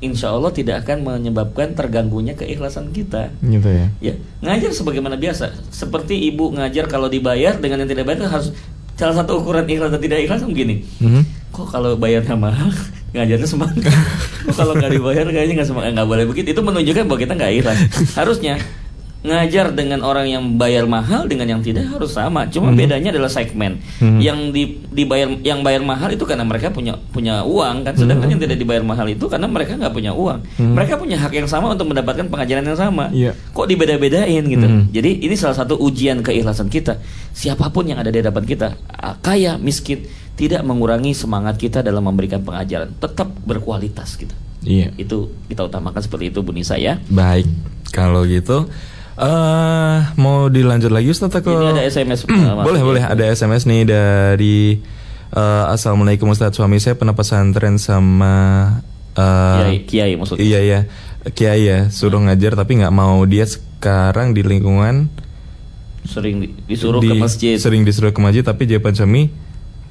Insya Allah tidak akan menyebabkan terganggunya keikhlasan kita. Gitu ya. Ya, ngajar sebagaimana biasa. Seperti ibu ngajar kalau dibayar dengan yang tidak bayar harus salah satu ukuran ikhlas dan tidak ikhlas begini. Mhm. Kok kalau bayarnya mahal ngajarnya semangat. Kok kalau nggak dibayar kayaknya nggak semangat. Nggak boleh begitu. Itu menunjukkan bahwa kita nggak ikhlas. Harusnya ngajar dengan orang yang bayar mahal dengan yang tidak harus sama. Cuma Mhm. bedanya adalah segmen. Mhm. Yang di, dibayar yang bayar mahal itu karena mereka punya punya uang kan. Sedangkan Mhm. yang tidak dibayar mahal itu karena mereka nggak punya uang. Mhm. Mereka punya hak yang sama untuk mendapatkan pengajaran yang sama Iya. kok dibeda-bedain gitu. Mhm. Jadi ini salah satu ujian keikhlasan kita. Siapa pun yang ada di hadapan kita, kaya, miskin, tidak mengurangi semangat kita dalam memberikan pengajaran. Tetap berkualitas gitu. Iya. Itu kita utamakan seperti itu Bu Nisa ya. Baik. Kalau gitu eh mau dilanjut lagi Ustaz atau Ini ada SMS. uh, boleh boleh ada SMS nih dari eh, Assalamualaikum Ustaz suami saya pernah pesantren sama eh, Kiai, Kiai maksudnya. Iya ya Kiai ya suruh ngajar tapi nggak mau dia sekarang di lingkungan Sering di- disuruh di- ke masjid. sering disuruh ke masjid tapi jawaban suami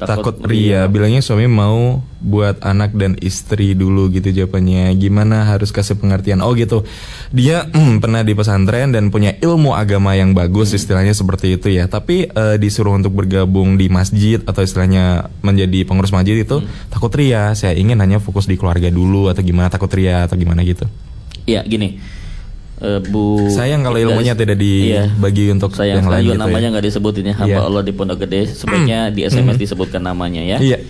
Takut ria. Bilangnya suami mau buat anak dan istri dulu gitu jawabannya. Gimana harus kasih pengertian? Oh gitu. Dia hmm, pernah di pesantren dan punya ilmu agama yang bagus istilahnya seperti itu ya. Tapi eh, disuruh untuk bergabung di masjid atau istilahnya menjadi pengurus masjid itu takut ria. Saya ingin hanya fokus di keluarga dulu atau gimana takut ria atau gimana gitu. Ya gini, Eh, Bu. Sayang kalau ilmunya tidak Iya. dibagi untuk Sayang yang lain juga gitu namanya ya. nggak disebutin ya. Hamba Iya. Allah di Pondok Gede. Sebaiknya di SMS disebutkan namanya ya. Iya.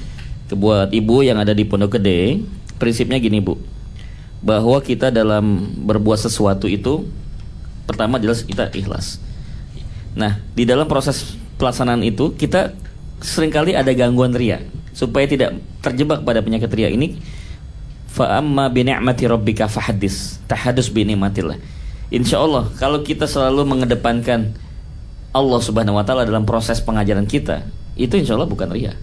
Buat ibu yang ada di Pondok Gede, prinsipnya gini bu, bahwa kita dalam berbuat sesuatu itu pertama jelas kita ikhlas. Nah di dalam proses pelaksanaan itu kita sering kali ada gangguan ria supaya tidak terjebak pada penyakit ria ini. Fa'amma bi ni'mati rabbika fahaddis. Tahadus bi ni'matillah. Insya Allah kalau kita selalu mengedepankan Allah Subhanahu wa taala dalam proses pengajaran kita, itu insya Allah bukan ria.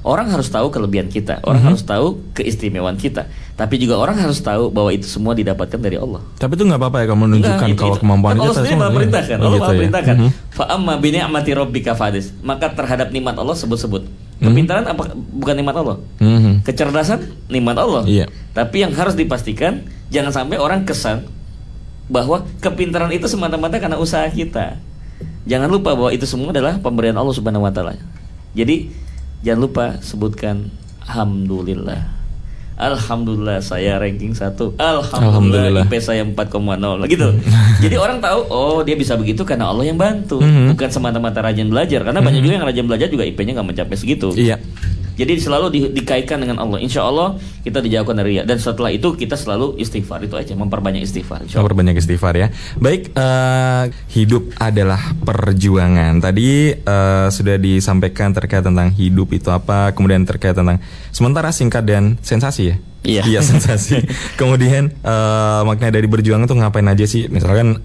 Orang harus tahu kelebihan kita, orang harus tahu keistimewaan kita, tapi juga orang harus tahu bahwa itu semua didapatkan dari Allah. Tapi itu nggak apa-apa ya kamu menunjukkan itu- kalau itu- kemampuan kita Allah sendiri semua- maha perintahkan. Allah gitu ya. perintahkan. Mhm. Fa amma bi ni'mati rabbika fadis. Maka terhadap nikmat Allah sebut-sebut. Mhm. Kepintaran apa bukan nikmat Allah? Mhm. Kecerdasan nikmat Allah. Iya. Tapi yang harus dipastikan jangan sampai orang kesan bahwa kepintaran itu semata-mata karena usaha kita. Jangan lupa bahwa itu semua adalah pemberian Allah Subhanahu wa taala. Jadi jangan lupa sebutkan alhamdulillah. Alhamdulillah saya ranking 1 Alhamdulillah. Alhamdulillah, IP saya 4,0 gitu. Jadi orang tahu oh dia bisa begitu karena Allah yang bantu, Mhm. bukan semata-mata rajin belajar. Karena banyak juga yang rajin belajar juga IP-nya nggak mencapai segitu. Iya. Jadi selalu di- dikaitkan dengan Allah. Insya Allah kita dijauhkan dari ria. Dan setelah itu kita selalu istighfar itu aja, memperbanyak istighfar. Berbanyak istighfar ya. Baik, eh, hidup adalah perjuangan. Tadi eh, sudah disampaikan terkait tentang hidup itu apa, kemudian terkait tentang sementara singkat dan sensasi ya. Iya. sensasi. kemudian eh, makna dari berjuang itu ngapain aja sih? Misalkan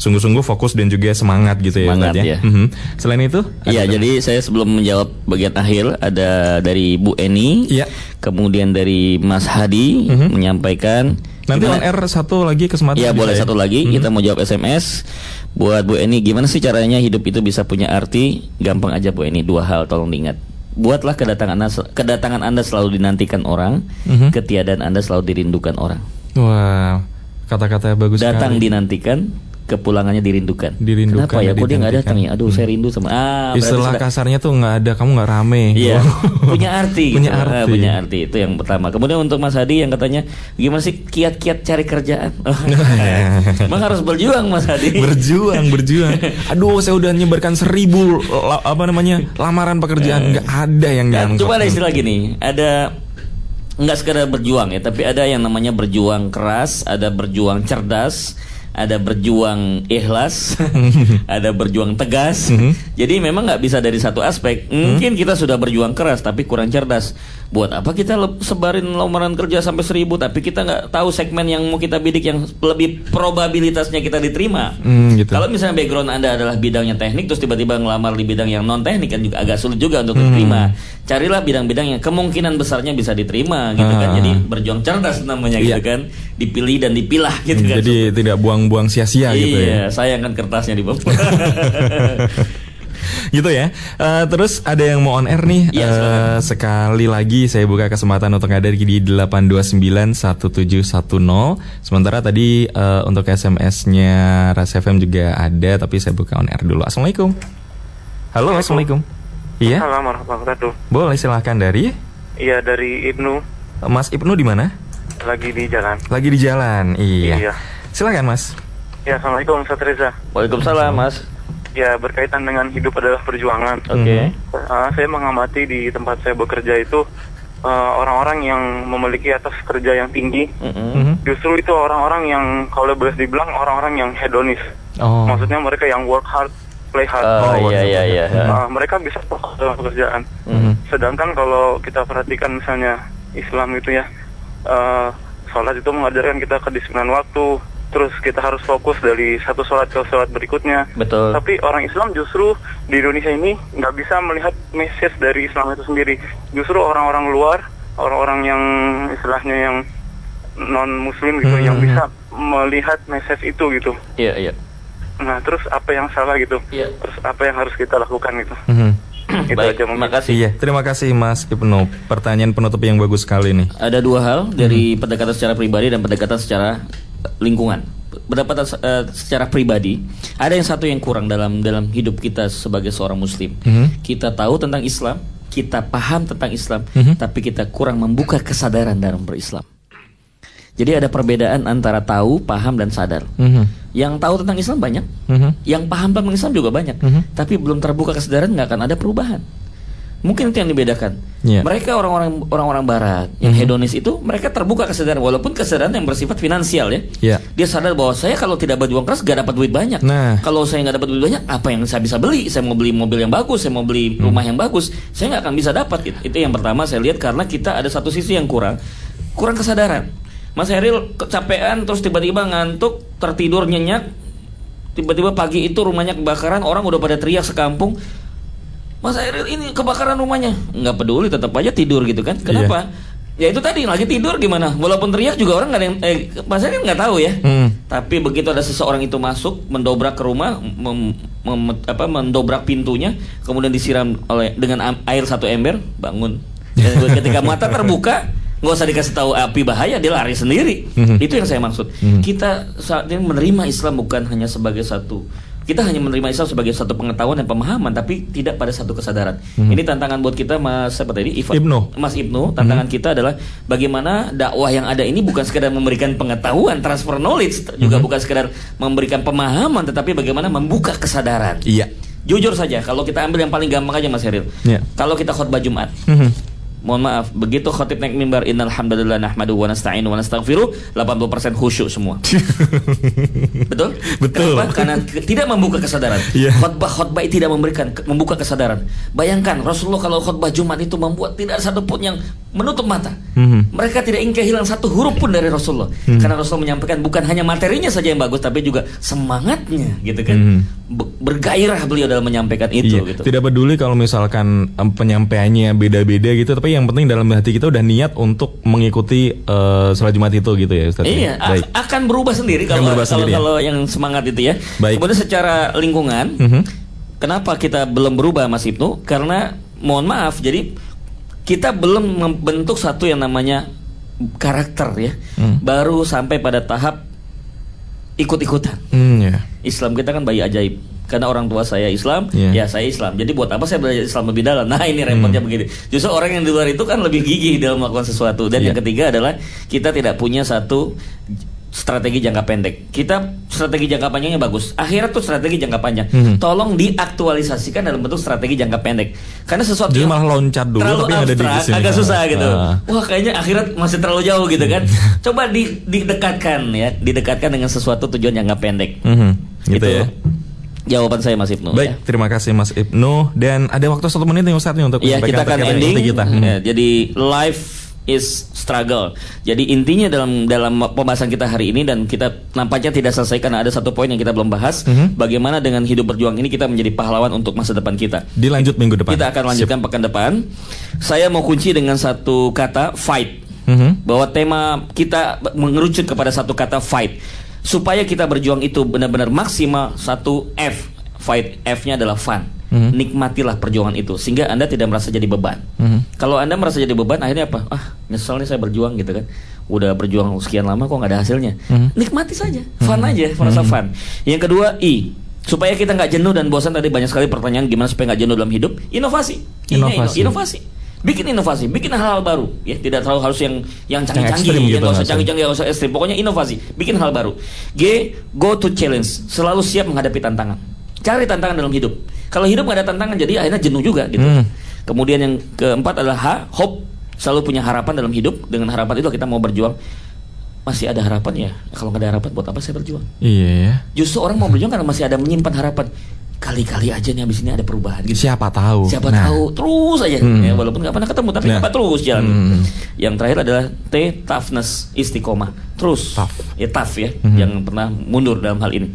sungguh-sungguh fokus dan juga semangat gitu ya, Semangat, ya. Mhm. Selain itu? Iya, jadi saya sebelum menjawab bagian akhir ada dari Bu Eni, Iya. kemudian dari Mas Hadi Mhm. menyampaikan. nanti on gimana- air satu lagi kesempatan. Iya boleh ya? satu lagi Mhm. kita mau jawab SMS buat Bu Eni gimana sih caranya hidup itu bisa punya arti gampang aja Bu Eni dua hal tolong diingat buatlah kedatangan anda, kedatangan anda selalu dinantikan orang Mhm. ketiadaan anda selalu dirindukan orang Wah, kata-kata bagus datang sekali. dinantikan kepulangannya dirindukan Dirindukan kenapa ya kok dia nggak datang ya aduh saya rindu sama ah Istilah sudah- kasarnya tuh nggak ada, kamu nggak rame. Iya, Oh. punya arti. Punya gitu. arti. Ah, punya arti itu yang pertama. Kemudian untuk Mas Hadi yang katanya gimana sih kiat-kiat cari kerjaan? Emang harus berjuang Mas Hadi. berjuang berjuang aduh saya udah nyebarkan seribu la- apa namanya lamaran pekerjaan nggak ada yang Nah, diangkat coba ada istilah gini, ada nggak sekedar berjuang ya, tapi ada yang namanya berjuang keras, ada berjuang cerdas, ada berjuang ikhlas, ada berjuang tegas. Jadi memang nggak bisa dari satu aspek. Mungkin kita sudah berjuang keras tapi kurang cerdas. Buat apa kita sebarin lamaran kerja sampai seribu tapi kita nggak tahu segmen yang mau kita bidik yang lebih probabilitasnya kita diterima. Hmm, gitu. Kalau misalnya background Anda adalah bidangnya teknik terus tiba-tiba ngelamar di bidang yang non teknik kan juga agak sulit juga untuk diterima. Carilah bidang-bidang yang kemungkinan besarnya bisa diterima gitu kan. Ah. Jadi berjuang cerdas namanya Iya. gitu kan. Dipilih dan dipilah gitu kan. jadi tidak buang-buang sia-sia gitu ya iya, sayang kan kertasnya di bawah. gitu ya. Eh, terus ada yang mau on air nih. Eh, silakan. sekali lagi saya buka kesempatan untuk ada di 8291710 sementara tadi eh, untuk SMS-nya Ras FM juga ada tapi saya buka on air dulu. Assalamualaikum. Halo assalamualaikum. Iya? Assalamualaikum warahmatullahi wabarakatuh. boleh silahkan. Dari? Iya dari Ibnu. Mas Ibnu di mana? Lagi di jalan. lagi di jalan iya, Iya. silakan Mas. Ya assalamualaikum Ustaz Reza. Waalaikumsalam, Mas. Ya berkaitan dengan hidup adalah perjuangan. Oke. Uh, saya mengamati di tempat saya bekerja itu uh, orang-orang yang memiliki atas kerja yang tinggi. Mm-mm. Mhm. Justru itu orang-orang yang kalau boleh dibilang orang-orang yang hedonis. Oh. Maksudnya mereka yang work hard, play hard. Oh, Oh, iya iya iya. Uh, mereka bisa fokus dalam pekerjaan. Mhm. Sedangkan kalau kita perhatikan misalnya Islam itu ya, uh, sholat itu mengajarkan kita kedisiplinan waktu, terus kita harus fokus dari satu sholat ke sholat berikutnya. Betul. Tapi orang Islam justru di Indonesia ini nggak bisa melihat message dari Islam itu sendiri. Justru orang-orang luar, orang-orang yang istilahnya yang non Muslim gitu, Hmm. yang bisa melihat message itu gitu. Iya iya. Nah, terus apa yang salah gitu? Iya. Terus apa yang harus kita lakukan gitu? Mhm. Itu Baik, aja terima kasih. Iya, terima kasih Mas Ibnu. Pertanyaan penutup yang bagus sekali nih. Ada dua hal dari pendekatan secara pribadi dan pendekatan secara lingkungan. Pendekatan eh, secara pribadi, ada yang satu yang kurang dalam dalam hidup kita sebagai seorang muslim. Mhm. Kita tahu tentang Islam, kita paham tentang Islam, Mhm. tapi kita kurang membuka kesadaran dalam berislam. Jadi ada perbedaan antara tahu, paham dan sadar. Mhm. Yang tahu tentang Islam banyak, Mhm. yang paham tentang Islam juga banyak, Mhm. tapi belum terbuka kesadaran nggak akan ada perubahan. Mungkin itu yang dibedakan. Iya. Mereka orang-orang orang-orang Barat yang hedonis itu mereka terbuka kesadaran walaupun kesadaran yang bersifat finansial ya. Iya. Dia sadar bahwa saya kalau tidak berjuang keras gak dapat duit banyak. Nah. Kalau saya nggak dapat duit banyak, apa yang saya bisa beli? Saya mau beli mobil yang bagus, saya mau beli Hmm. rumah yang bagus, saya nggak akan bisa dapat. Itu, itu yang pertama saya lihat karena kita ada satu sisi yang kurang, kurang kesadaran. Mas Heril kecapean terus tiba-tiba ngantuk, tertidur nyenyak, tiba-tiba pagi itu rumahnya kebakaran, orang udah pada teriak sekampung. Mas Eril ini kebakaran rumahnya. Nggak peduli tetap aja tidur gitu kan. Kenapa? Ya itu tadi lagi tidur gimana? Walaupun teriak juga orang nggak ada yang eh Mas Eril nggak tahu ya. Hmm. tapi begitu ada seseorang itu masuk mendobrak ke rumah mem- mem- apa mendobrak pintunya kemudian disiram oleh dengan air satu ember bangun. Dan ketika mata terbuka nggak usah dikasih tahu api bahaya dia lari sendiri. Mhm. itu yang saya maksud. Mhm. kita saat ini menerima Islam bukan hanya sebagai satu kita hanya menerima Islam sebagai satu pengetahuan dan pemahaman tapi tidak pada satu kesadaran Mhm. ini tantangan buat kita Mas siapa tadi Ivan Ibnu. Mas Ibnu tantangan kita adalah bagaimana dakwah yang ada ini bukan sekedar memberikan pengetahuan transfer knowledge juga bukan sekedar memberikan pemahaman tetapi bagaimana membuka kesadaran Iya. jujur saja kalau kita ambil yang paling gampang aja Mas Heril Iya. kalau kita khutbah Jumat Mhm. Mohon maaf, begitu khotib naik mimbar innal hamdalillah nahmadu wa nasta'inu wa nastaghfiruh 80% khusyuk semua. Betul? Betul. Kenapa? Karena tidak membuka kesadaran. Iya. Khotbah-khotbah itu tidak memberikan membuka kesadaran. Bayangkan Rasulullah kalau khotbah Jumat itu membuat tidak ada satupun yang menutup mata. Mhm. Mereka tidak ingin kehilangan satu huruf pun dari Rasulullah. Hmm. Karena Rasulullah menyampaikan bukan hanya materinya saja yang bagus tapi juga semangatnya gitu kan. Hmm. Be- Bergairah beliau dalam menyampaikan itu Iya, gitu. Tidak peduli kalau misalkan penyampaiannya beda-beda gitu, tapi yang penting dalam hati kita udah niat untuk mengikuti eh, sholat Jumat itu gitu ya Ustaz. Iya, a- Baik. akan berubah sendiri kalau berubah kalau sendiri ya? kalau yang semangat itu ya. Baik. Kemudian secara lingkungan, Mhm. kenapa kita belum berubah Mas Ibnu? Karena mohon maaf, jadi kita belum membentuk satu yang namanya karakter ya. Hmm. Baru sampai pada tahap ikut-ikutan. Hmm, ya. Islam kita kan bayi ajaib. Karena orang tua saya Islam, Iya. ya saya Islam. Jadi buat apa saya belajar Islam lebih dalam? Nah ini repotnya Hmm. begini. Justru orang yang di luar itu kan lebih gigih dalam melakukan sesuatu. Dan Iya. yang ketiga adalah kita tidak punya satu strategi jangka pendek. Kita strategi jangka panjangnya bagus. Akhirat tuh strategi jangka panjang. Mhm. Tolong diaktualisasikan dalam bentuk strategi jangka pendek. Karena sesuatu Jadi yang malah loncat dulu, terlalu tapi yang ada di abstrak, sini. agak susah gitu. Ah. Wah kayaknya akhirat masih terlalu jauh gitu kan. Coba di, didekatkan ya, didekatkan dengan sesuatu tujuan jangka pendek. Mhm, Gitu Itu ya. Jawaban saya Mas Ibnu. Baik, terima kasih Mas Ibnu dan ada waktu satu menit nih Ustaz nih untuk Ya, ya kita akan ending. kita. Mhm. Ya, jadi life is struggle. Jadi intinya dalam dalam pembahasan kita hari ini dan kita nampaknya tidak selesai karena ada satu poin yang kita belum bahas. Mhm. Bagaimana dengan hidup berjuang ini kita menjadi pahlawan untuk masa depan kita. Dilanjut minggu depan. Kita akan lanjutkan pekan depan. Saya mau kunci dengan satu kata fight. Mhm. Bahwa tema kita mengerucut kepada satu kata fight. Supaya kita berjuang itu benar-benar maksimal satu F. Fight F-nya adalah fun. Mhm. Nikmatilah perjuangan itu sehingga Anda tidak merasa jadi beban. Mhm. Kalau Anda merasa jadi beban akhirnya apa? Ah, nyesel nih saya berjuang gitu kan. Udah berjuang sekian lama kok nggak ada hasilnya. Mhm. Nikmati saja, fun aja, merasa fun. Yang kedua I, supaya kita nggak jenuh dan bosan tadi banyak sekali pertanyaan gimana supaya nggak jenuh dalam hidup. Inovasi. Inovasi. ino- inovasi. Bikin inovasi, bikin hal-hal baru, ya tidak terlalu harus yang yang canggih-canggih, ekstrim ya gitu nggak usah canggih-canggih, nggak usah ekstrim. Pokoknya inovasi, bikin hal baru. G, go to challenge, selalu siap menghadapi tantangan. Cari tantangan dalam hidup. Kalau hidup nggak ada tantangan, jadi akhirnya jenuh juga gitu. Hmm. Kemudian yang keempat adalah H, hope. Selalu punya harapan dalam hidup. Dengan harapan itu kita mau berjuang. Masih ada harapan ya. Kalau nggak ada harapan, buat apa saya berjuang? Iya ya. Justru orang mau berjuang karena masih ada menyimpan harapan. Kali-kali aja nih abis ini ada perubahan gitu. Siapa tahu. Siapa Nah. tahu terus aja Hmm. ya, walaupun nggak pernah ketemu tapi Nah. apa terus jalan. Hmm. Yang terakhir adalah T toughness istiqomah terus Tough. ya tough ya Hmm. yang pernah mundur dalam hal ini.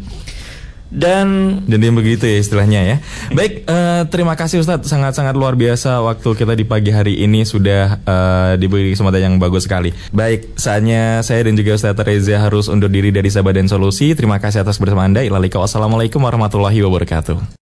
Dan Jadi begitu ya istilahnya ya. Baik, eh, terima kasih Ustadz sangat-sangat luar biasa waktu kita di pagi hari ini sudah eh, diberi kesempatan yang bagus sekali. Baik, saatnya saya dan juga Ustadz Reza harus undur diri dari Sahabat dan Solusi. Terima kasih atas bersama Anda. Ilalika wassalamualaikum warahmatullahi wabarakatuh.